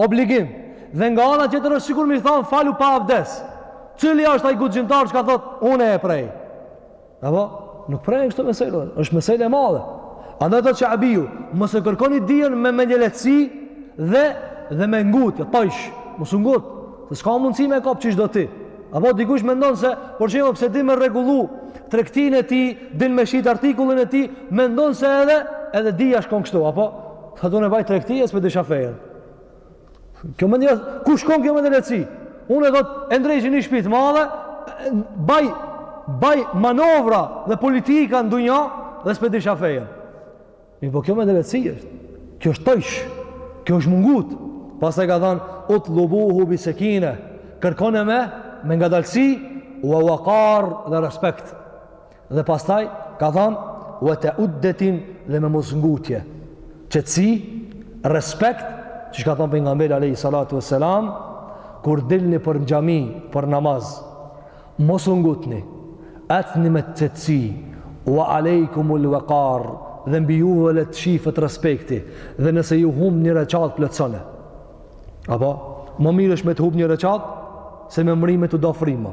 obligim dhe nga ana tjetër është sikur m'i thanë falu pa abdes. Cili është ai guximtar që ka thotë unë e prej? Apo, nuk prejen kështu meselet, është mesele e madhe. Andaj thotë Shabiu, mos e kërkoni dijen me mendjelehtësi dhe, dhe me ngutje, tajsh, mos u ngut, se s'ka mundësi me kap qysh do ti. Apo, dikush mendon se, për shembull, pse di me rregullu tregtinë e tij, din me shit artikullin e tij, mendon se edhe, edhe dija shkon kështu, apo, thotë unë e baj tregti e s'pe disha fejën. Kjo mend, ku shkon kjo mendjelehtësi? Unë e thotë, e ndreqi një shpi të madhe, baj, baj manovra dhe politika në dunja dhe s'pe disha fejën. Mirëpo kjo mendjelehtësi është, kjo është tajsh, kjo është me u ngut. Pastaj ka thanë, utlubuhu bisekine, kërkone me, me ngadalësi, ue wakar dhe respekt. Dhe pastaj ka thënë wa teuddetin dhe me mos ngutje. Qetësi, respekt, qysh ka thanë Pejgamberi Alejhi Salatu e Selam, kur dilni për në xhami, për namaz, mos u ngutni, ecni me qetësi, wa alejkum ul vekar, dhe mbi juve le të shifet respekti, dhe nëse ju hum një reqat plotësone. Apo, më mirë është me të hum një reqat, se me mrri me t'u da frima.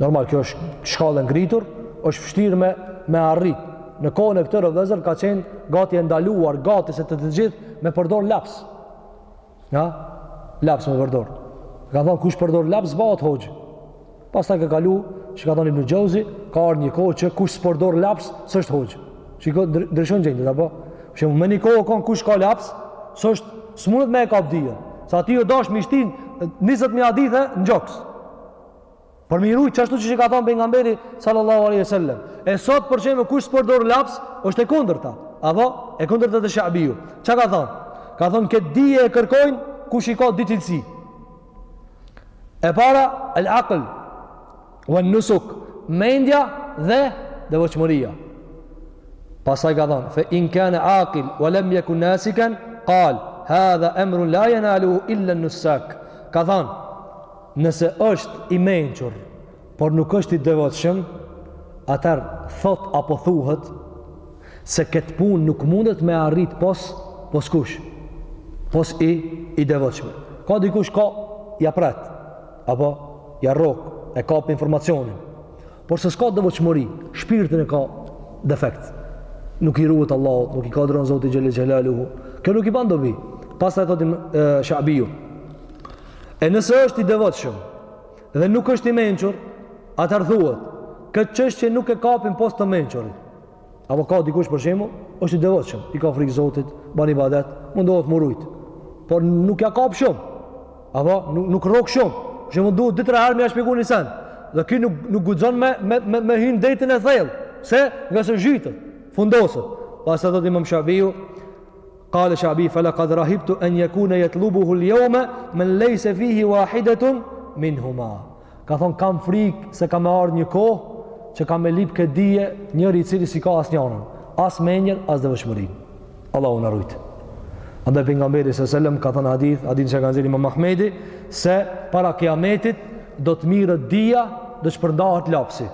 Normal, kjo është shkallë e ngritur, është vështirë me, me arrit. Në kohën e këtyre vllezër ka qenë gati e ndaluar, gati se të të gjithë me përdor laps. Ja? Laps me përdor. Ka thonë, kush përdor laps, s'bahet hoxhë. Pastaj ka kalu, qysh ka thonë Ibn Xheuzi, ka ardh një kohë që kush s'përdor laps, s'është hoxhë. Shiko ndryshojnë gjendjet, apo? Për shembull një kohë konë kush ka laps, s'është, s'mundet me e kap dijen. Se atij iu dasht m'i shtin, 20.000 hadithe në gjoks. Për m'i rujt, qashtu qysh ka thonë Pejgamberi, sallallahu alaihi sallam. E sot për shembull kush s'përdor laps, është e kundërta. Apo, e kundërta te Shabiu. Ça ka thonë? Ka thonë, këtë dije e kërkojnë, kush i ka dy cilësi. E para, el akl, uen nusuk, mendja dhe dhe devotshmëria. Pastaj ka thonë, fe in kene akil, ue lem jekun nasiken, kal, hadha emrun la jenaluhu illa nusak. Ka thonë, Nëse është i mençur, por nuk është i devotshëm, atëherë thotë apo thuhet se këtë punë nuk mundet me arrit pos pos kush? Pos i i devotshmi. Ka dikush ka ia pret apo ia rrok e kap informacionin. Por se s'ka devotshmëri, shpirtin e ka defekt. Nuk i ruhet Allahut, nuk i ka dron Zotit xhel-le xhelaluhu. Kjo nuk i ban dobi. Pastaj thotë Imam Shabiu. E nëse është i devotshëm dhe nuk është i mençur, atëherë thuhet, këtë çështje nuk e kapin pos të mençurit. Apo ka dikush për shembull, është i devotshëm, i ka frikë Zotit, ban ibadet, mundohet m'u rujt. Por nuk ia kap shumë. Apo nuk nuk rrok shumë. Për shembull, duhet dy tre herë me ia shpjegu ni sen. Dhe ky nuk nuk guxon me me me, me hy n'detin e thellë. Se nga se zhytet, fundoset. Pastaj thotë Imam Shabiu, Kale Shabiu, fe lekad rahibtu en jekune jatlubuhu ljeume, men lejse fihi wahidetun minhuma. Ka thonë, kam frikë se ka me ardhë një kohë që ka me lipë këtë dije njëri i cili s'i ka as njanën, as menjen, as devotshmërinë. Allahu na rujtë. Andaj Pejgamberi alejhi selam ka thanë hadith, hadith që ka nxjerrë Imam Ahmedi, se para kiametit do të mirret dija dhe shpërndahet lapsi.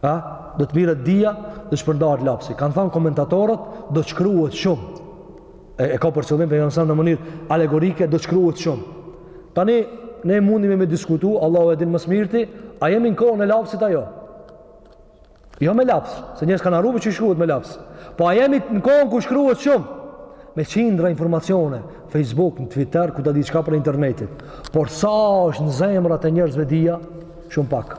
A, do të mirret dija dhe shpërndahet lapsi. Kanë thanë komentatorët, do të shkruhet shumë. E, e ka për qëllim Pejgamberi në mënyrë alegorike, do të shkruhet shumë. Tani, ne mundemi me diskutu, Allahu e din mo s'mirti, a jemi në kohën e lapsit a jo? Jo me laps, se njerëzit kanë harruar që shkruhet me laps. Po a jemi në kohën kur shkruhet shumë? Me qindra informacione, Facebook, në Twitter, ku ta di çka prej internetit. Por sa është në zemrat e njerëzve dija, shumë pak.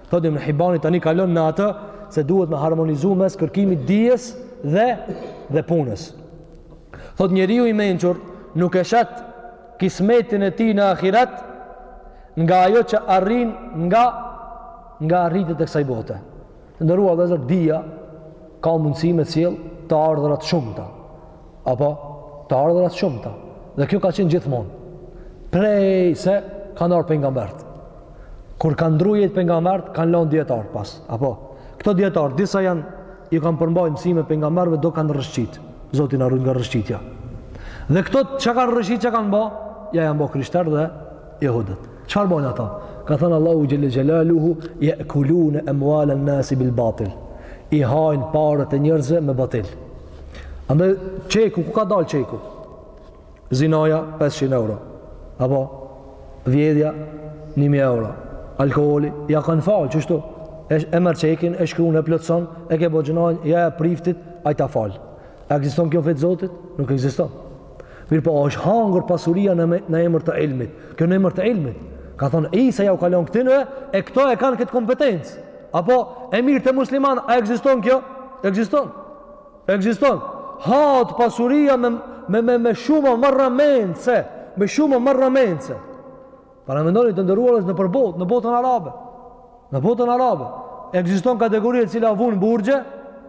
Thotë Ibn Hibani tani kalon në atë se duhet me harmonizu mes kërkimit t'dijes dhe dhe punës. Thotë njeriu i mençur nuk e shet kismetin e tij në ahiret nga ajo që arrin nga nga arritjet e kësaj bote. Të nderuar vëllezër, dija ka mundësi me sjell të ardhura të shumta. Apo, të ardhura të shumta. Dhe kjo ka qenë gjithmonë. Prej se kanë ardhë pejgamberët. Kur kanë ndru jetë pejgamberët, kanë lanë dijetarë pas. Apo, këto dijetarë, disa janë, ju kanë përmbaj mësime pejgamberëve, do kanë rëshqit. Zoti na ru nga rëshqitja. Dhe këto që kanë rëshqit çka kanë ba, si kanë bo krishterët dhe jehudët. Çfarë bojnë ata? Ka thënë Allahu xhel-le xhelaluhu, je'kulune emualen nasi bil batil. I hajnë paret e njerëzve me batil. Andaj çeku ku ka dal çeku? Zinaja 500 euro. Apo vjedhja 1000 euro. Alkooli ja kanë fal çështu. E e merr çekin, e shkruan e plotson, e ke bogjënojn, ja jep priftit, ai ta fal. A ekziston kjo në fe të Zotit? Nuk ekziston. Mirëpo, është hangur pasuria në, me, në emër të ilmit. Kjo në emër të ilmit. Ka thonë, Isa jau kalon këtyneve, e këto e kanë këtë kompetencë. Apo, e mirë te muslimanët, a ekziston kjo? Ekziston. Ekziston. Hahet pasuria me me me me shuma marramendëse, me shuma marramendëse. Paramendoni të nderuar, nëpër botë, në botën arabe. Në botën arabe ekziston kategori e cila vun burgje,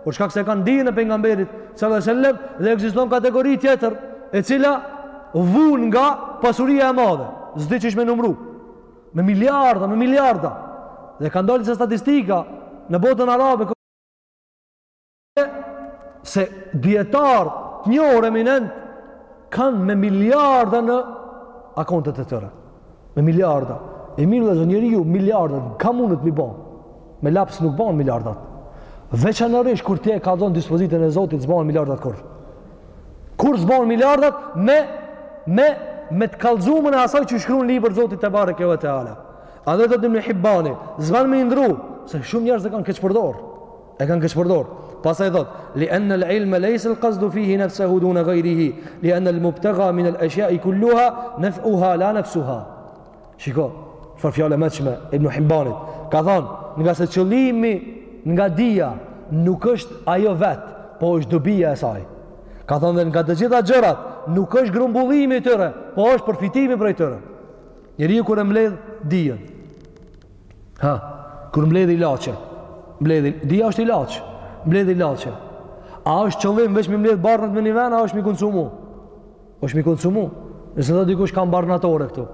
për shkak se kanë dijen e pejgamberit sallallahu alajhi wasallam dhe ekziston kategori tjetër e cila vun nga pasuria e madhe. S'di qysh me numru. Me miliarda, me miliarda. Dhe kanë dalë disa statistika në botën arabe se dijetarë të njohur eminent kanë me miliarda në akontet e tyre. Me miliarda. E mirë qysh njeriu miliardat, ka mundët mi bon. Me laps nuk i bon miliardat. Veçanërish, kur ti e kallxon dispozitën e Zotit, s'i bon miliardat kurrë. Kurrë s'i bon miliardat, me, me, me të kallzumen e asaj që u shkru në libër të Zotit tebareke ve teala. Andaj thotë Ibn Hibbani, s'bon me i ndru, se shumë njerëz e kanë keqpërdorë. E kanë keqpërdor. Pastaj thot: "Li anna al-ilma laysa al-qasdu fihi nafsahu duna ghayrihi, li anna al-mubtagha min al-ashya'i kulliha naf'uha la nafsuha." Shiko, çfarë fjalë më çme Ibn Hibbanit. Ka thon, ngase qëllimi nga dija nuk është ajo vet, po është dobia e saj. Ka thon dhe nga të gjitha gjërat nuk është grumbullimi i tyre, po është përfitimi prej tyre. Njeriu kur e mbledh dijen, Ha, kur mbledh ilaçe, mbledh, dija është ilaç, mbledh ilaçe. A është qëllim veç m'i mbledh barnat me një ven, a është mi konsumu? është mi konsumu. Nëse thotë dikush kam barnatore këtu.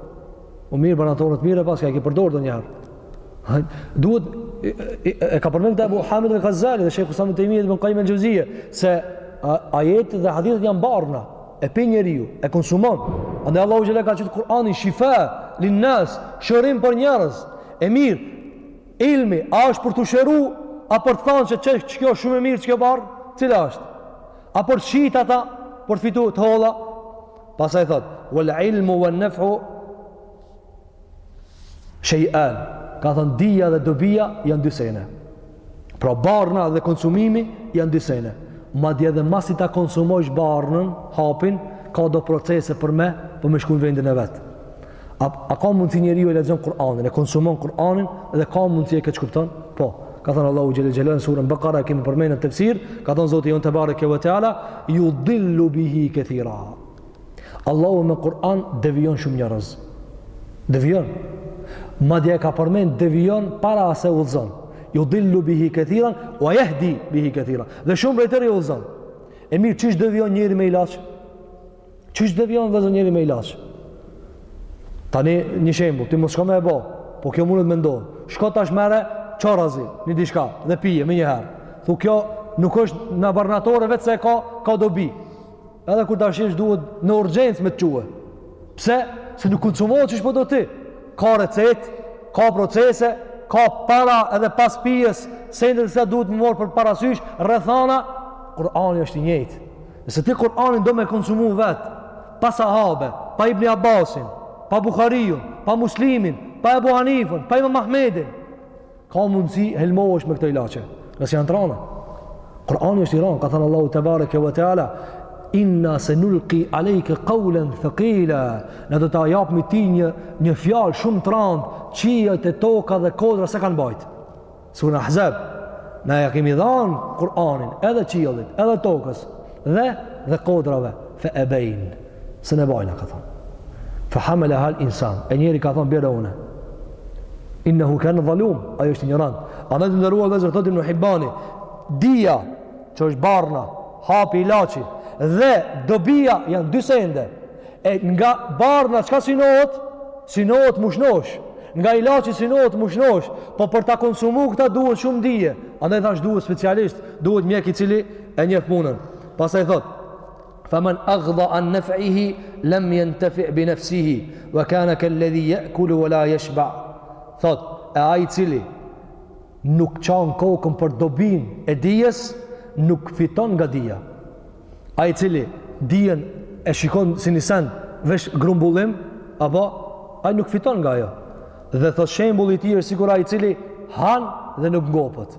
O mirë, barnatore të mirë e paske, a e ke përdor ndonjëherë. Duhet, e, e, e ka përmend edhe Ebu Hamid el Gazali dhe Shejhul Islam Ibn Tejmije, Ibn Kajjim el Xhevzije, se ajetet dhe hadithet janë barna. e pi njeriu, e konsumon. Andaj Allahu xhele e ka quajtë Kur'anin, shifa, linnas, shërim për njerëz. E mirë, ilmi, a është për t'u shëru, a për të thanë që, që, qe kjo shumë e mirë qe kjo bar, cila është? A për të shitë ata, për të fitu të holla? Pastaj thot, wal ilmu wal nef'u, Shej'en, ka thënë dija dhe dobija janë dy sene. Pra barna dhe konsumimi janë dy sene. Madje edhe masi ta konsumojsh barnën, hapin, ka do procese për me, për me shku në vendin e vet. A, a ka mundësi njeriu e lexon Kur'anin, e konsumon Kur'anin dhe ka mundësi e keqkupton? Po, ka thënë Allahu Xhel-le Xhelaluhu në surën Bekara, kemi përmenë në tefsir, ka thënë Zoti jonë tebareke ve teala, judhil-lu bihi kethira. Allahu me Kur'an devijon shumë njerëz. Devijon. Madje e ka përmend devijon para se udhëzon. Judhil-lu bihi kethiran, ve jehdi bihi kethiran. Dhe shumë prej tyre i udhëzon. E mirë, qysh devijon njeri me ilaç? Qysh devijon, vëllezër, njeri me ilaç? Tani një shembull, ti mos shko me e bo, po kjo mundet me ndodh. Shko tash merre qorrazi, një diçka, dhe pije, me njëherë. Thuj kjo nuk është në barnatore veç se ka, ka dobi. Edhe kur ta shohish duhet në urgjencë me të çu. Pse? Se nuk konsumohet qysh po do ti. Ka recetë, ka procese, ka para edhe pas pijes, sende të sa duhet me marr për parasysh rrethana. Kur'ani është i njëjtë. Nëse ti Kur'anin do me konsumu vet, pa sahabe, pa Ibn Abbasin, pa Buhariun, pa Muslimin, pa Abu Hanifën, pa Imam Ahmedin, Ka mundësi helmohesh me këto ilaçe, se janë t'rana. Kurani është i rëndë, ka thënë Allahu te bareke ve teala, inna senulqi alejke qawlan thaqila. Ne do ta japim ty një një fjalë shumë të rëndë, qiejt e toka dhe kodra s'e kanë bajt. Sura Ahzab. Ne ja kemi dhënë Kur'anin edhe qiellit, edhe tokës dhe dhe kodrave fe ebein. S'e bajna ka thon. Fe hameleha el insan. E njeriu ka thon bjera une. Innehu kane dhalum. Ai është injorant. Andaj të nderuar vëllezër thotë Ibn Hibbani. Dija që është barna. Hapi ilaçi. Dhe dobija janë dy sende. E nga barna çka synohet? Synohet m'u shnosh. Nga ilaçi synohet m'u shnosh. Po për ta konsumu këta duhet shumë dije. Andaj thash duhet specialist. Duhet mjek i cili e njef punën. Pastaj thotë. Faman aghdha an naf'ihi lam yantafi' bi nafsihi wa kana kal ladhi ya'kulu wa la yashba. Thot, e ai i cili nuk çan kokën për dobin e dijes, nuk fiton nga dija. Ai i cili dijen e shikon si një send veç grumbullim, apo ai nuk fiton nga ajo. Dhe thot shembulli i tij është sikur ai i cili han dhe nuk ngopet.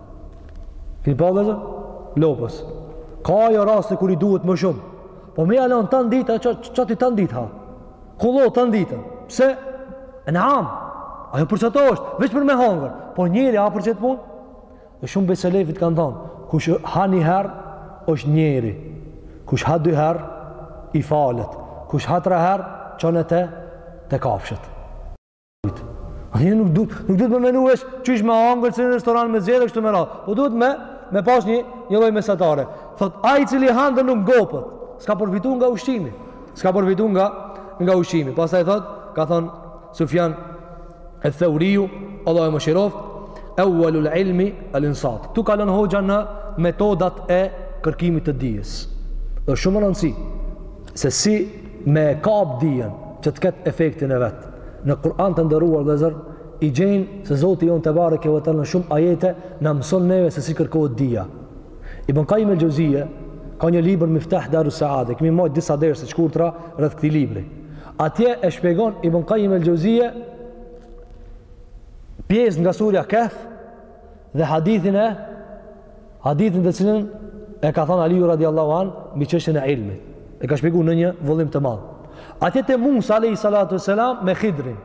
Kini pa vllezër lopës. Ka ajo raste kur i duhet më shumë. Po me ia lan tan ditën, ajo tan ditën ha. Kullot tan ditën. Pse? E në amë. Ajo për qato është, veç për me hangër. Po njeri ha për qet punë? Dhe shumë prej selefit kanë thonë, kush ha një herë, është njeri. Kush ha dy herë, i falet. Kush ha tre herë, çone te, te kafshët. Ai nuk duhet, nuk duhet me menu veç qysh me hangër, çfarë restorani me zgjedhë e kështu me radhë. Po duhet me, me pas një, një loj mesatare. Thot, ai i cili han dhe nuk ngopet, s'ka përfitu nga ushqimi. S'ka përfitu nga, nga ushqimi. Pastaj thot, ka thon, Sufjan eth-Theuriu, Allahu e mëshiroftë, euelul ilmi el insat. Këtu kalon hoxha në metodat e kërkimit të dijes. Është shumë me rënësi, se si me kap dijen që të ketë efektin e vet. Në Kur'an të nderuar vëllezër, i gjejnë se Zoti jonë tebareke ve teala në shumë ajete na mëson neve se si kërkohet dija. Ibn Kajim el-Xheuzije ka një libër Miftah Darus Saade, kemi majt disa derse të shkurtra rreth këtij libri. Atje e shpjegon Ibn Kajim el-Xheuzije pjesë nga surja Kehf dhe hadithin e Hadithin të cilin e ka thënë Aliu radiallahu an mbi çështjen e ilmit. E ka shpjeguar në një vëllim të madh. Atje te Musa alayhi salatu wasalam me Hidrin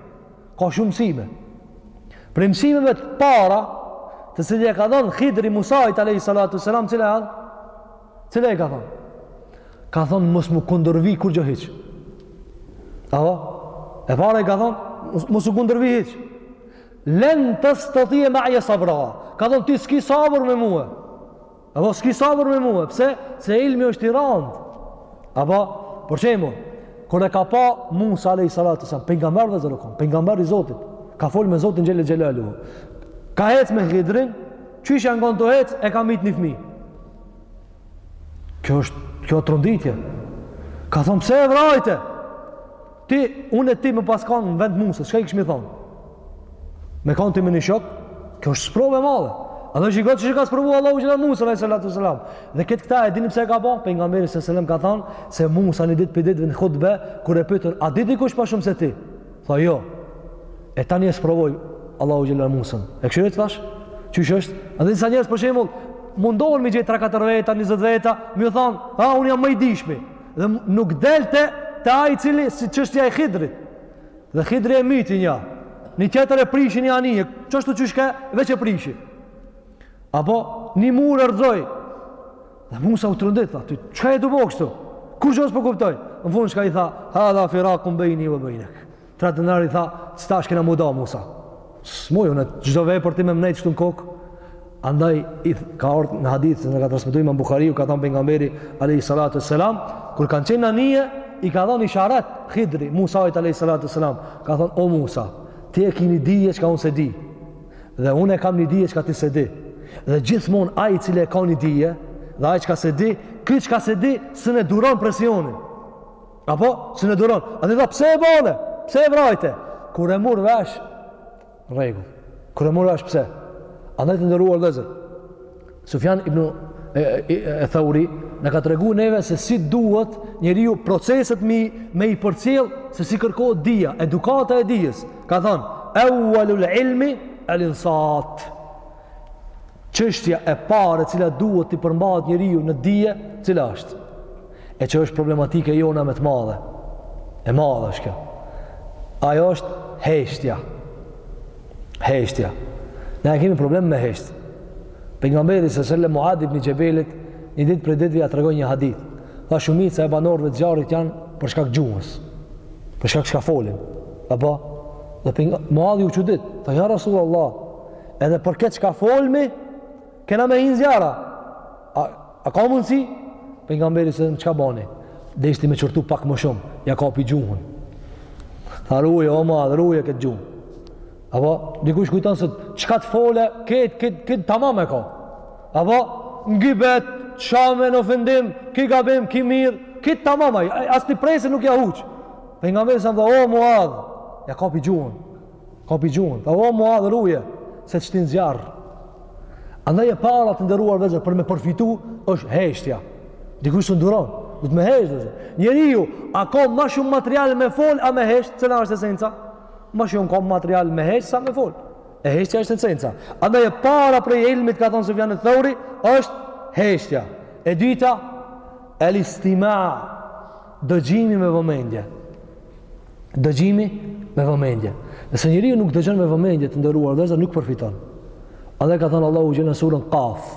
ka shumë mësime. Prej mësimeve të para, të cilën e ka dhënë Hidri Musait alayhi salatu wasalam, cila a? Çka i ka thënë? Ka thënë mos m'u kundërvi kurgjë hiç. Apo? E para i ka thënë mos u kundërvi hiç. Len testetia meaje sabra. Ka thonë ti s'ki sabër me muë. Apo s'ki sabër me muë. Pse? Se ilmi është i randë. Apo, për shembull, kur e ka pa Musa a.s. Pejgamber vllezër u kon, pejgamberi i Zotit. Ka fol me Zotin xhele xhelaluhu. Ka hecë me hidrin, qysh janë kon tu hecë, e ka mytë një fmi. Kjo është, kjo tronditje. Ka thonë, pse e vrajte? Ti, unë e ti me pas kanë në vend Musës, çka i kishim thonë? Me kanë ti me një shok, kjo është sprovë e madhe. Edhe shiko qysh e ka sprovu Allahu xhele Musën, alejhi salatu sallam. Dhe këtë këta e dini pse e ka bo, pejgamberi alejhi sallam ka thonë, se Musa një ditë prej ditëve në hutbe, kur e pyetën, a di dikush ma shumë se ti? Tha jo, e tani e sprovoi Allahu xhele Musën. E kshyr të thashë? Qysh është? Edhe disa njerëz për shembull, mundohen me gjet 3-4 veta, 20 veta, me thonë, a unë jam më i dishmi, Dhe nuk delte të a i cili si çështja e Hidrit. Dhe Hidri e myti një. Një tjetër e prishi një anije. Qashtu qysh ke veç e prishi. Apo një mur e rrëzoi. Dhe Musa u trondit. Tha, ti, çka je tu bo kështu? Kurgjo s' po kuptoj? Në fund çka i tha, hadha firaku bejni ve bejnek. Tretën herë i tha, qtash kena m'u da Musa. S'muj në çdo vepër ti me m'nejt kështu në kokë. Andaj i ka ardhur në hadith që ka transmetuar Imam Buhariu, ka thënë pejgamberi alayhi salatu wassalam, kur kanë qenë në anije, i ka dhënë isharet Khidri Musait alayhi salatu wassalam, ka thënë o Musa, ti e ki një dije çka unë s'e di. Dhe unë e kam një dije çka ti s'e di. Dhe gjithmonë ai i cili e ka një dije, dhe ai çka s'e di, ky çka s'e di, s'un e duron presionin. Apo, s'un e duron. A, tha, pse e bane? Pse e vrajte? Kur e mur vesh, rregull. Kur e mur vesh, pse? Andaj të nderuar vëllezër. Sufjan ibn e, e, e Thauri, na ka tregu neve se si duhet njeriu proceset me, me i përcjell, se si kërkohet dija, edukata e dijes. Ka thonë, eualul ilmi, el insat. Çështja e parë e cila duhet t'i përmbahet njeriu në dije, cila është? e që është problematikë e jona me të madhe, e madhe është kjo, ajo është heshtja, heshtja, ne e kemi problem me hesht, pejgamberi alejhi selam Muadh ibn Xhebelit, një ditë prej ditëve ja tregoi një hadith, tha shumica e banorëve të zjarrit janë për shkak gjuhës, për shkak çka folin, apo, dhe pejga, Muadhi u çudit, tha ja Rasulullah, edhe për këtë çka folmi, kena me hi n'zjarr a, A, a ka mundësi? Pejgamberi alejhi selam çka bani? Deshti me qortu pak më shumë, ja kapi gjuhën. Tha ruje, o Muadh, ruje këtë gjuhë. Apo, dikush kujton se çka të fole, kejt, kejt, kejt tamam e ka. Apo, n'gibet, t'shame, në ofendim, ky gabim, ky mirë, kejt tamam, asnjë presje nuk ja huq. Pejgamberi alejhi selam tha, o Muadh, ja kapi gjuhën. Kapi gjuhën. Tha, o Muadh ruje, se t'shtin në zjarr. Andaj e para të nderuar vëllezër, për me përfitu, është heshtja. Dikush s'un duron, duhet me hesht vëllezër. Njeriu, a ka ma shumë material me fol, a me hesht, cila është esenca? Ma shumë ka material me hesht, sa me fol. E heshtja është esenca. Andaj e para prej ilmit, ka thonë Sufjan eth Thauri, është heshtja. E dyta, el istima, dëgjimi me vëmendje. Dëgjimi me vëmendje. Nëse njeriu nuk dëgjon me vëmendje të nderuar vëllezër nuk përfiton. Edhe ka thënë Allahu xhelle në surën kaf.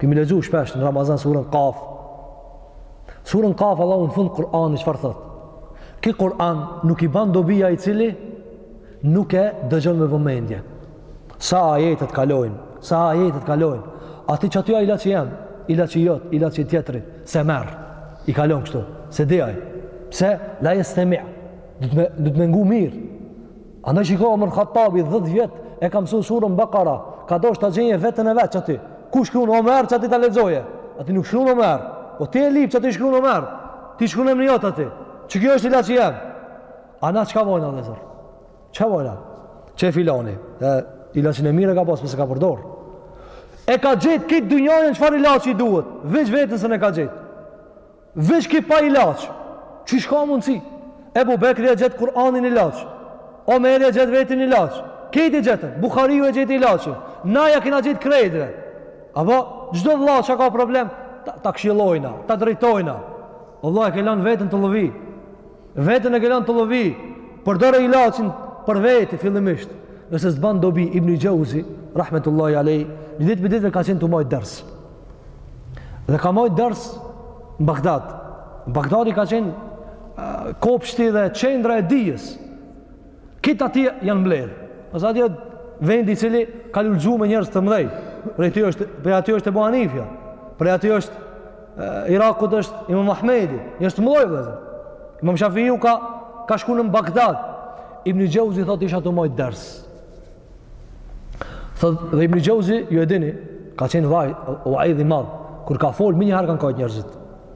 Kemi lexu shpesh në Ramazan surën kaf. Surën kaf Allahu në fund Kur'ani çfarë thotë. Ky Kur'an nuk i ban dobi ai i cili nuk e dëgjon me vëmendje. Sa ajetet kalojnë, sa ajetet kalojnë. Ati, qe ati ilaçi jem, ilaçi jot, ilaçi tjetrit, s'e merr, i kalon kështu, s'e di aj. Pse, la jestemi, duhet me ngu mirë. Andaj shiko, Omer Hattabi, dhet vjet e ka msu suren Bekare, ka dasht ta gjejë veten e vet ati. Ku shkrun Omer që ati ta lexojë? Ati nuk shkrun Omer. O po ti e lip që ati shkrun Omer. Ti shkrun emri jot ati. Qe kjo është ilaçi jem. A na çka bojna, vllezër? Ça bojna? Qe filani? E, ilaçin e mirë e ka pas, por s'e ka përdor. E ka gjet kit dynjajen çfarë ilaçi i duhet. Veç veten s'un e ka gjet. Veç ki pa ilaç. Ki s'ka mundësi? Ebu Bekri e gjet Kur'anin ilaç. Omeri e gjet vetin ilaç. Këta e gjetën. Buhariu e gjet ilaçin. Na ja kina gjet krejtve. Apo, çdo vlla që ka problem, ta, ta kshillojna, ta drejtojna. O vlla e ke lanë veten të lëvi. Veten e ke lanë të lëvi, përdore ilaçin për veti fillimisht, nëse s'ban dobi. Ibni Xheuzi, rahmetullahi alejh, një ditë prej ditëve ka qenë tu majt ders. Dhe ka majt ders në Bagdad. Bagdadi ka qenë kopshti dhe qendra e dijes. Këtë ati janë mbledhë. Se ati është vendi i cili ka lulëzu me njerëz të mdhej. Prej aty është, prej aty është Ebu Hanifja. Prej aty është, e, Irakut është imam Ahmedi. Njerëz të mdhej, vllezër. Imam Shafiu ka, ka shku në Bagdad. Ibni Xheuzi thot isha tu majt ders. Thot, dhe Ibni Xheuzi, ju e dini, ka qenë vaiz, uaidh i madh. Kur ka folë, menjëherë kanë kajt njerëzit.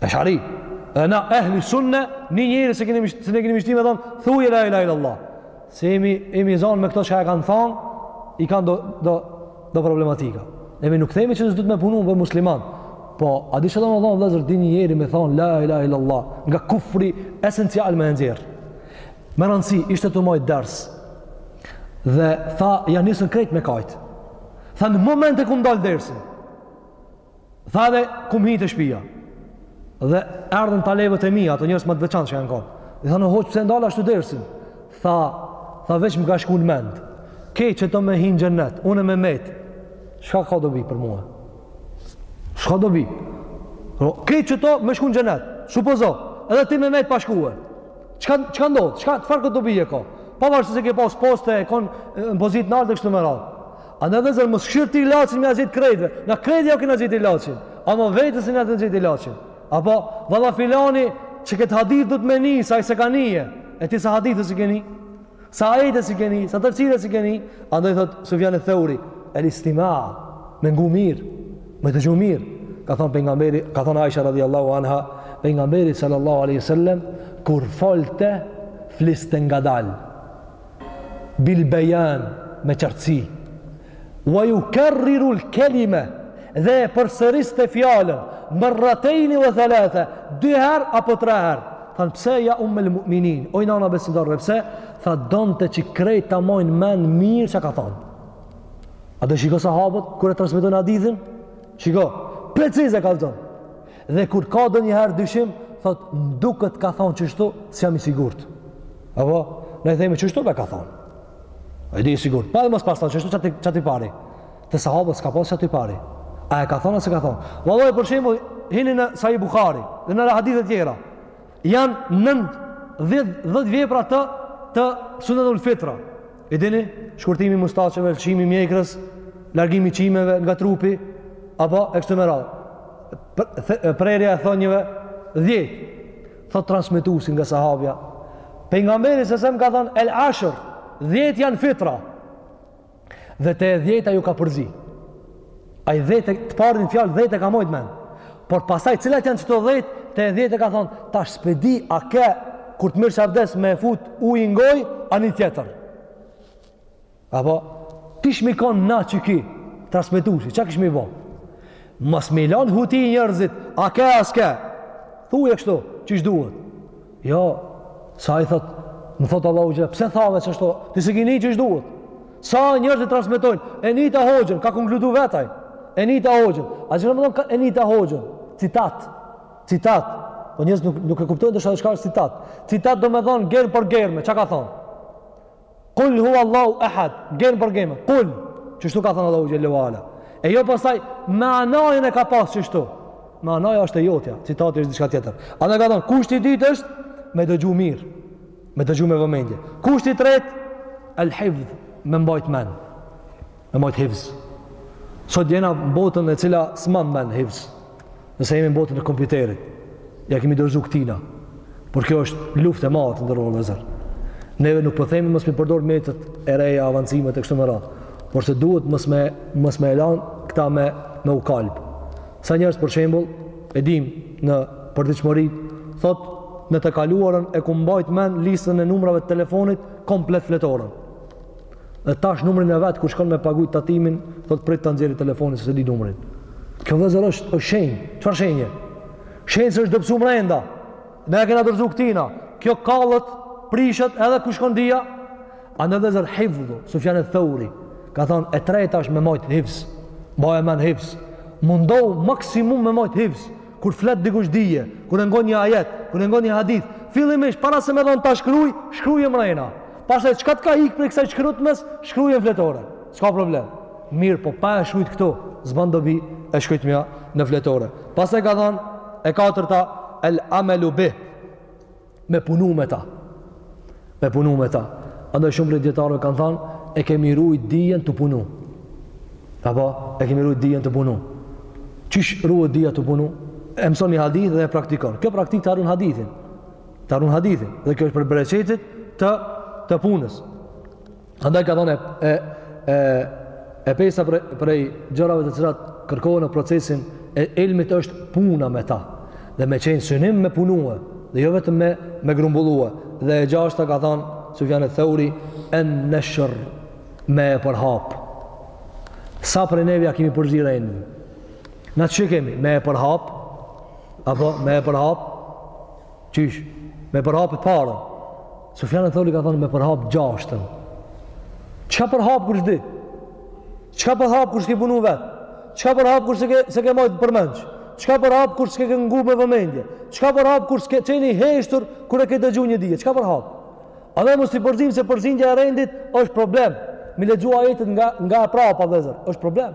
Esh'ari. Dhe na ehli sunne, një njeri s'e kemi, s'un e kemi shti me thon, thuaj la ilaha illallah. Se jemi jemi zon me këto që e kanë thon, i kanë do do do problematika. Ne me nuk themi që s'duhet me punu për musliman. Po, a di çfarë do të thotë vëllezër një njeri me thon la ilaha illallah, nga kufri esencial me nxjerr. Me rëndësi, ishte tu majt ders. Dhe tha, ja nisën krejt me kajt. Tha, në moment e kum ndal dersin. Tha edhe kum hi te shpia. Dhe erdhën talebet e mi, ato njerëz më të veçantë që janë konë. Dhe thanë hoxhë pse e ndale ashtu dersin. Tha, tha veç më ka shku në mend. Krejt këto me hi në xhennet, unë me met. Çka ka dobi për mua? Çka dobi? Ro, krejt këto me shku në xhennet, supozo, edhe ti me met pa shku. Çka, çka ndodh? Çka, çfarë ka dobie ka? Pavarësisht ke pas poste, ke konë në pozitë të nalt edhe kështu me radhë. Andaj vllezër mos kqyr ti ilaçin me ja gjet krejtve. Na krejtve ja kena gjet ilaçin. Ama vetes s'un ja kena gjet ilaçin. Apo, valla filani qe këtë hadith duhet me ni, se ai s'e ka ni, e ti sa hadithe s'i ke ni, sa ajete s'i ke ni, sa tefsire s'i ke ni, andaj thotë Sufjan eth-Theuri, el istima, me ngu mirë, me dëgju mirë. Ka thonë pejgamberi, ka thonë Aisha radiallahu anha, pejgamberi sallallahu alejhi ve sellem, kur folte, fliste ngadalë. Bil-bejan, me qartësi. Wa ju kerriru l'kelime, dhe e përsëriste fjalën, merratejni wa thalatha, dy her apo tre her. Than, pse ja umme l'mu'minin, oj nana e besimtarve, pse? Tha, donte që krejt ta mojnë men mirë çka ka thanë. A do shiko sahabët, kur e transmetojnë hadithin? Shiko, precize e kallzon. Dhe kur ka ndonjëherë dyshim, thot, më duket ka thonë qështu, s'jam i sigurt. Apo, ne themi qështu ma ka thonë. A e di i sigurt. Po edhe mos pas thonë qështu qaty pari. Te sahabët s'ka pas qaty pari. A e ka thonë a s'e ka thonë. Vallahi për shembull, hini në Sahih Buhari dhe në hadithet tjera. Janë nëntë 10 10 vepra të të sunnetul fitra. I dini, shkurtimi i mustaqeve, lëshimi i mjekrës, largimi i çimeve nga trupi apo e kështu me radhë. Prerja e thonjëve 10. Thot transmetuesi nga sahabja, pejgamberi s.a.v.s. ka thënë el ashr, 10 janë fitra. dhe te e dhjeta ju ka përzi. Ai dhjetë të parën fjalë dhjetë e ka mojt mend. Por pastaj cilat janë qëto dhjetë, te e dhjeta e ka thon, tash s'pe di a ke kur të mirrsh abdes me fut ujë në gojë, a një tjetër. A po t'ishmi kon na qëki transmetuesi, çka kishmi bo? Mos me i lan huti njerëzit, a ke a s'ke? Thuje kështu, qish duhet. Jo, se ai thot, më thot Allahu xhe, pse thave qashtu? Ti s'e din qish duhet. Sa njerëz transmetojnë, e nita hoxhën, ka konkludu vetë ai. E nita hoxhën. A domethon e nita hoxhën? Citat. Citat. Po njerëzit nuk nuk e kuptojnë do çka është citat. Citat domethon germ për germë, çka ka thon? Kul hu Allahu ehad, germë për germë, kul, qështu ka thënë Allahu xhel-le ue ala. E jo pasaj, meanajën e ka pas qështu. Meanaja është e jotja, citati është diçka tjetër. Ani ka thënë, kushti i dytë është, me dëgju mirë, me dëgju me vëmendje. Kushti i tretë, el hifdh, me mbajt men. me mojtë hivz. Sot jena në botën e cila s'man men hivz, nëse jemi në botën e kompjuterit, ja kemi dorëzu këtina, por kjo është luftë e madhe të nderuar vllezër. Neve nuk po themi mos me i përdor mjetet e reja, avancimet e kështu me radhë, por se duhet mos me, mos me e lan këta me, me u kalb. Sa njerëz për shembul, e dim në përditshmëri, thot në të kaluarën e kum mbajt men listën e numrave të telefonit komplet fletorën. Dhe tash numrin e vet kur shkon me pagu tatimin, thot prit ta nxjerr telefonin se s'e di numrin. Kjo vllezër është është shenjë. Çfarë shenje? Shenjë se është dobësu mrenda. Ne e kena dorëzu këtina. Kjo kalbet prishet edhe ku shkon dija. Ani vllezër hifdhu, Sufjan eth-Thauri, ka thonë e treta është me majtë hivs. Mbaje men hivs. Mundohu maksimum me majtë hivs. Kur flet dikush dije, kur e ngon një ajet, kur e ngon një hadith, fillimisht para se me thon ta shkruj, shkruje mrena. Pastaj çka të ka ikë prej kësaj shkrutmes, shkruje n'fletore. S'ka problem. Mirë, po pa e shkruajt këtu, s'bën dobi e shkruajtmja në fletore. Pastaj ka thënë e katërta el amelu bih me punu me ta. Me punu me ta. Andaj shumë prej dijetarëve kanë thënë e kemi ruajt dijen tu punu. Apo e kemi ruajt dijen tu punu. Qysh ruhet dija të punu? E mëson një hadith dhe e praktikon. Kjo praktikë ta run hadithin. Ta run hadithin dhe kjo është prej bereqetit të, të punës. Andaj ka thonë e, e, e pesa prej, prej gjërave të cilat kërkohen në procesin e elmit është puna me ta dhe me qenë synim me punu dhe jo vetëm me, me grumbullu dhe e gjashta ka thonë Sufjan eth-Theuri en-neshr me e përhap sa prej neve ja kemi përzi e na na e kemi me e përhap apo me e përhap Qysh? Me përhap të parën. Sufjan eth-Theuri ka thënë me përhap t'gjashtën. Çka përhap kur s'di? Çka përhap kur s'ke punu vetë? Çka përhap kur s'e ke majtë përmendsh? Çka përhap kur s'ke ngu me vëmendje? Çka përhap kur s'ke qenë i heshtur kur e ke dëgju një dije? Çka përhap? Andaj mos t'i përzijmë se përzimja e rendit është problem. M'i lexu ajetet nga, nga prapa, vëllezër, është problem.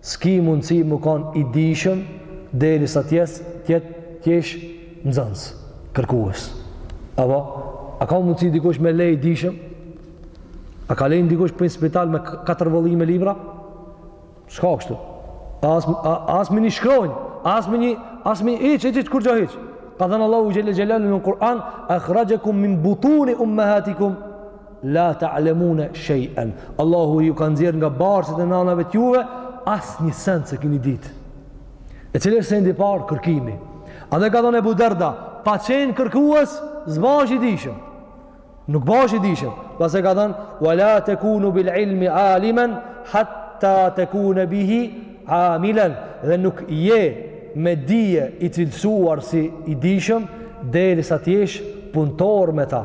S'ki mundësi m'u kanë i dijshëm derisa t'jes, t'jet, t'jesh nxënës, kërkues. Apo, a ka mundësi dikush me le i dijshëm? A ka le dikush prej n'spital me katër vëllime libra? S'ka kështu? As, a, as me një shkronjë, as me një, as me një, hiç, hiç, hiç, kurgjo hiç. Ka thënë Allahu xhel-le xhelaluhu në Kur'an, akhraxhekum min butuni ummehatikum, la ta'lamuna shay'an. Allahu ju ka nxjerr nga barqet e nanave t'juve asnjë send s'e keni ditë. E cili është sendi i parë kërkimi. Andaj ka thënë Ebu Darda, pa qenë kërkues, s'bahesh i dijshëm. Nuk bahesh i dijshëm. Pastaj ka thënë, "Wa la takunu bil ilmi aliman hatta takuna bihi amilan." Dhe nuk je me dije i cilësuar si i dijshëm derisa të jesh punëtor me ta.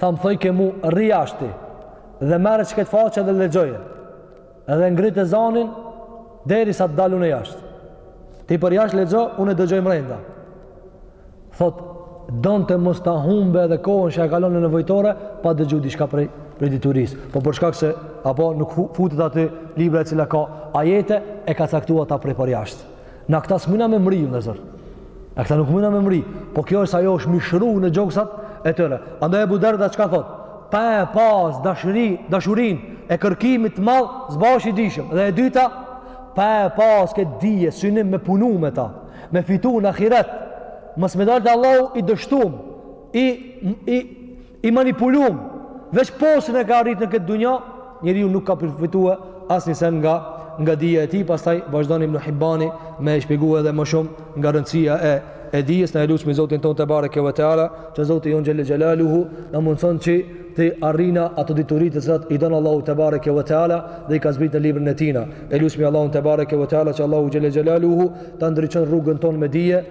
Tham thojke mu rri jashtë ti dhe merre qët faqe dhe lexoje. Edhe ngrite zanin derisa të dal unë jashtë. Ti përjashtë lexo, unë e dëgjoj mrenda. Thot, donte mos ta humbe edhe kohën që e kalon në nevojtore, pa dëgju diçka prej, prej diturisë. Po për shkak se, apo nuk futet aty libra e cila ka ajete, e ka caktu atë prej përjashtë. Na këta s'mujmë me mri, vllezër. Na këta nuk mujna me mri, po kjo është se ajo është mishru në gjoksat e tyre. Andaj Ebu Darda çka thot, pa e pas dashuri, dashurinë e kërkimit t'madhe, s'bahesh i dijshëm. Dhe e dyta, pa e pas këtë dije, synim me punu me ta, me fitu në ahiret, mos me dalë te Allahu i dështum, i, i, I manipulum, veç pozitën e ka arrit në këtë dunja, njeriu nuk ka përfitu asnjë sen nga, nga dija e tij, pastaj vazhdon Ibn Hibbani me e shpjegu edhe më shumë ka rëndësia e, e dijes, na e lusmi Zotin tonë tebareke ve teala, që Zoti jonë xhel-le xhelaluhu, na mundëson që t'i arrina ato dituri të cilat i don Allahu tebareke ve teala dhe i ka zbrit në librin e tina. E lusmi Allahun tebareke ve teala që Allahu xhel-le xhelaluhu ta ndriçon rrugën tonë me dije,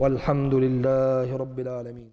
والحمد لله رب العالمين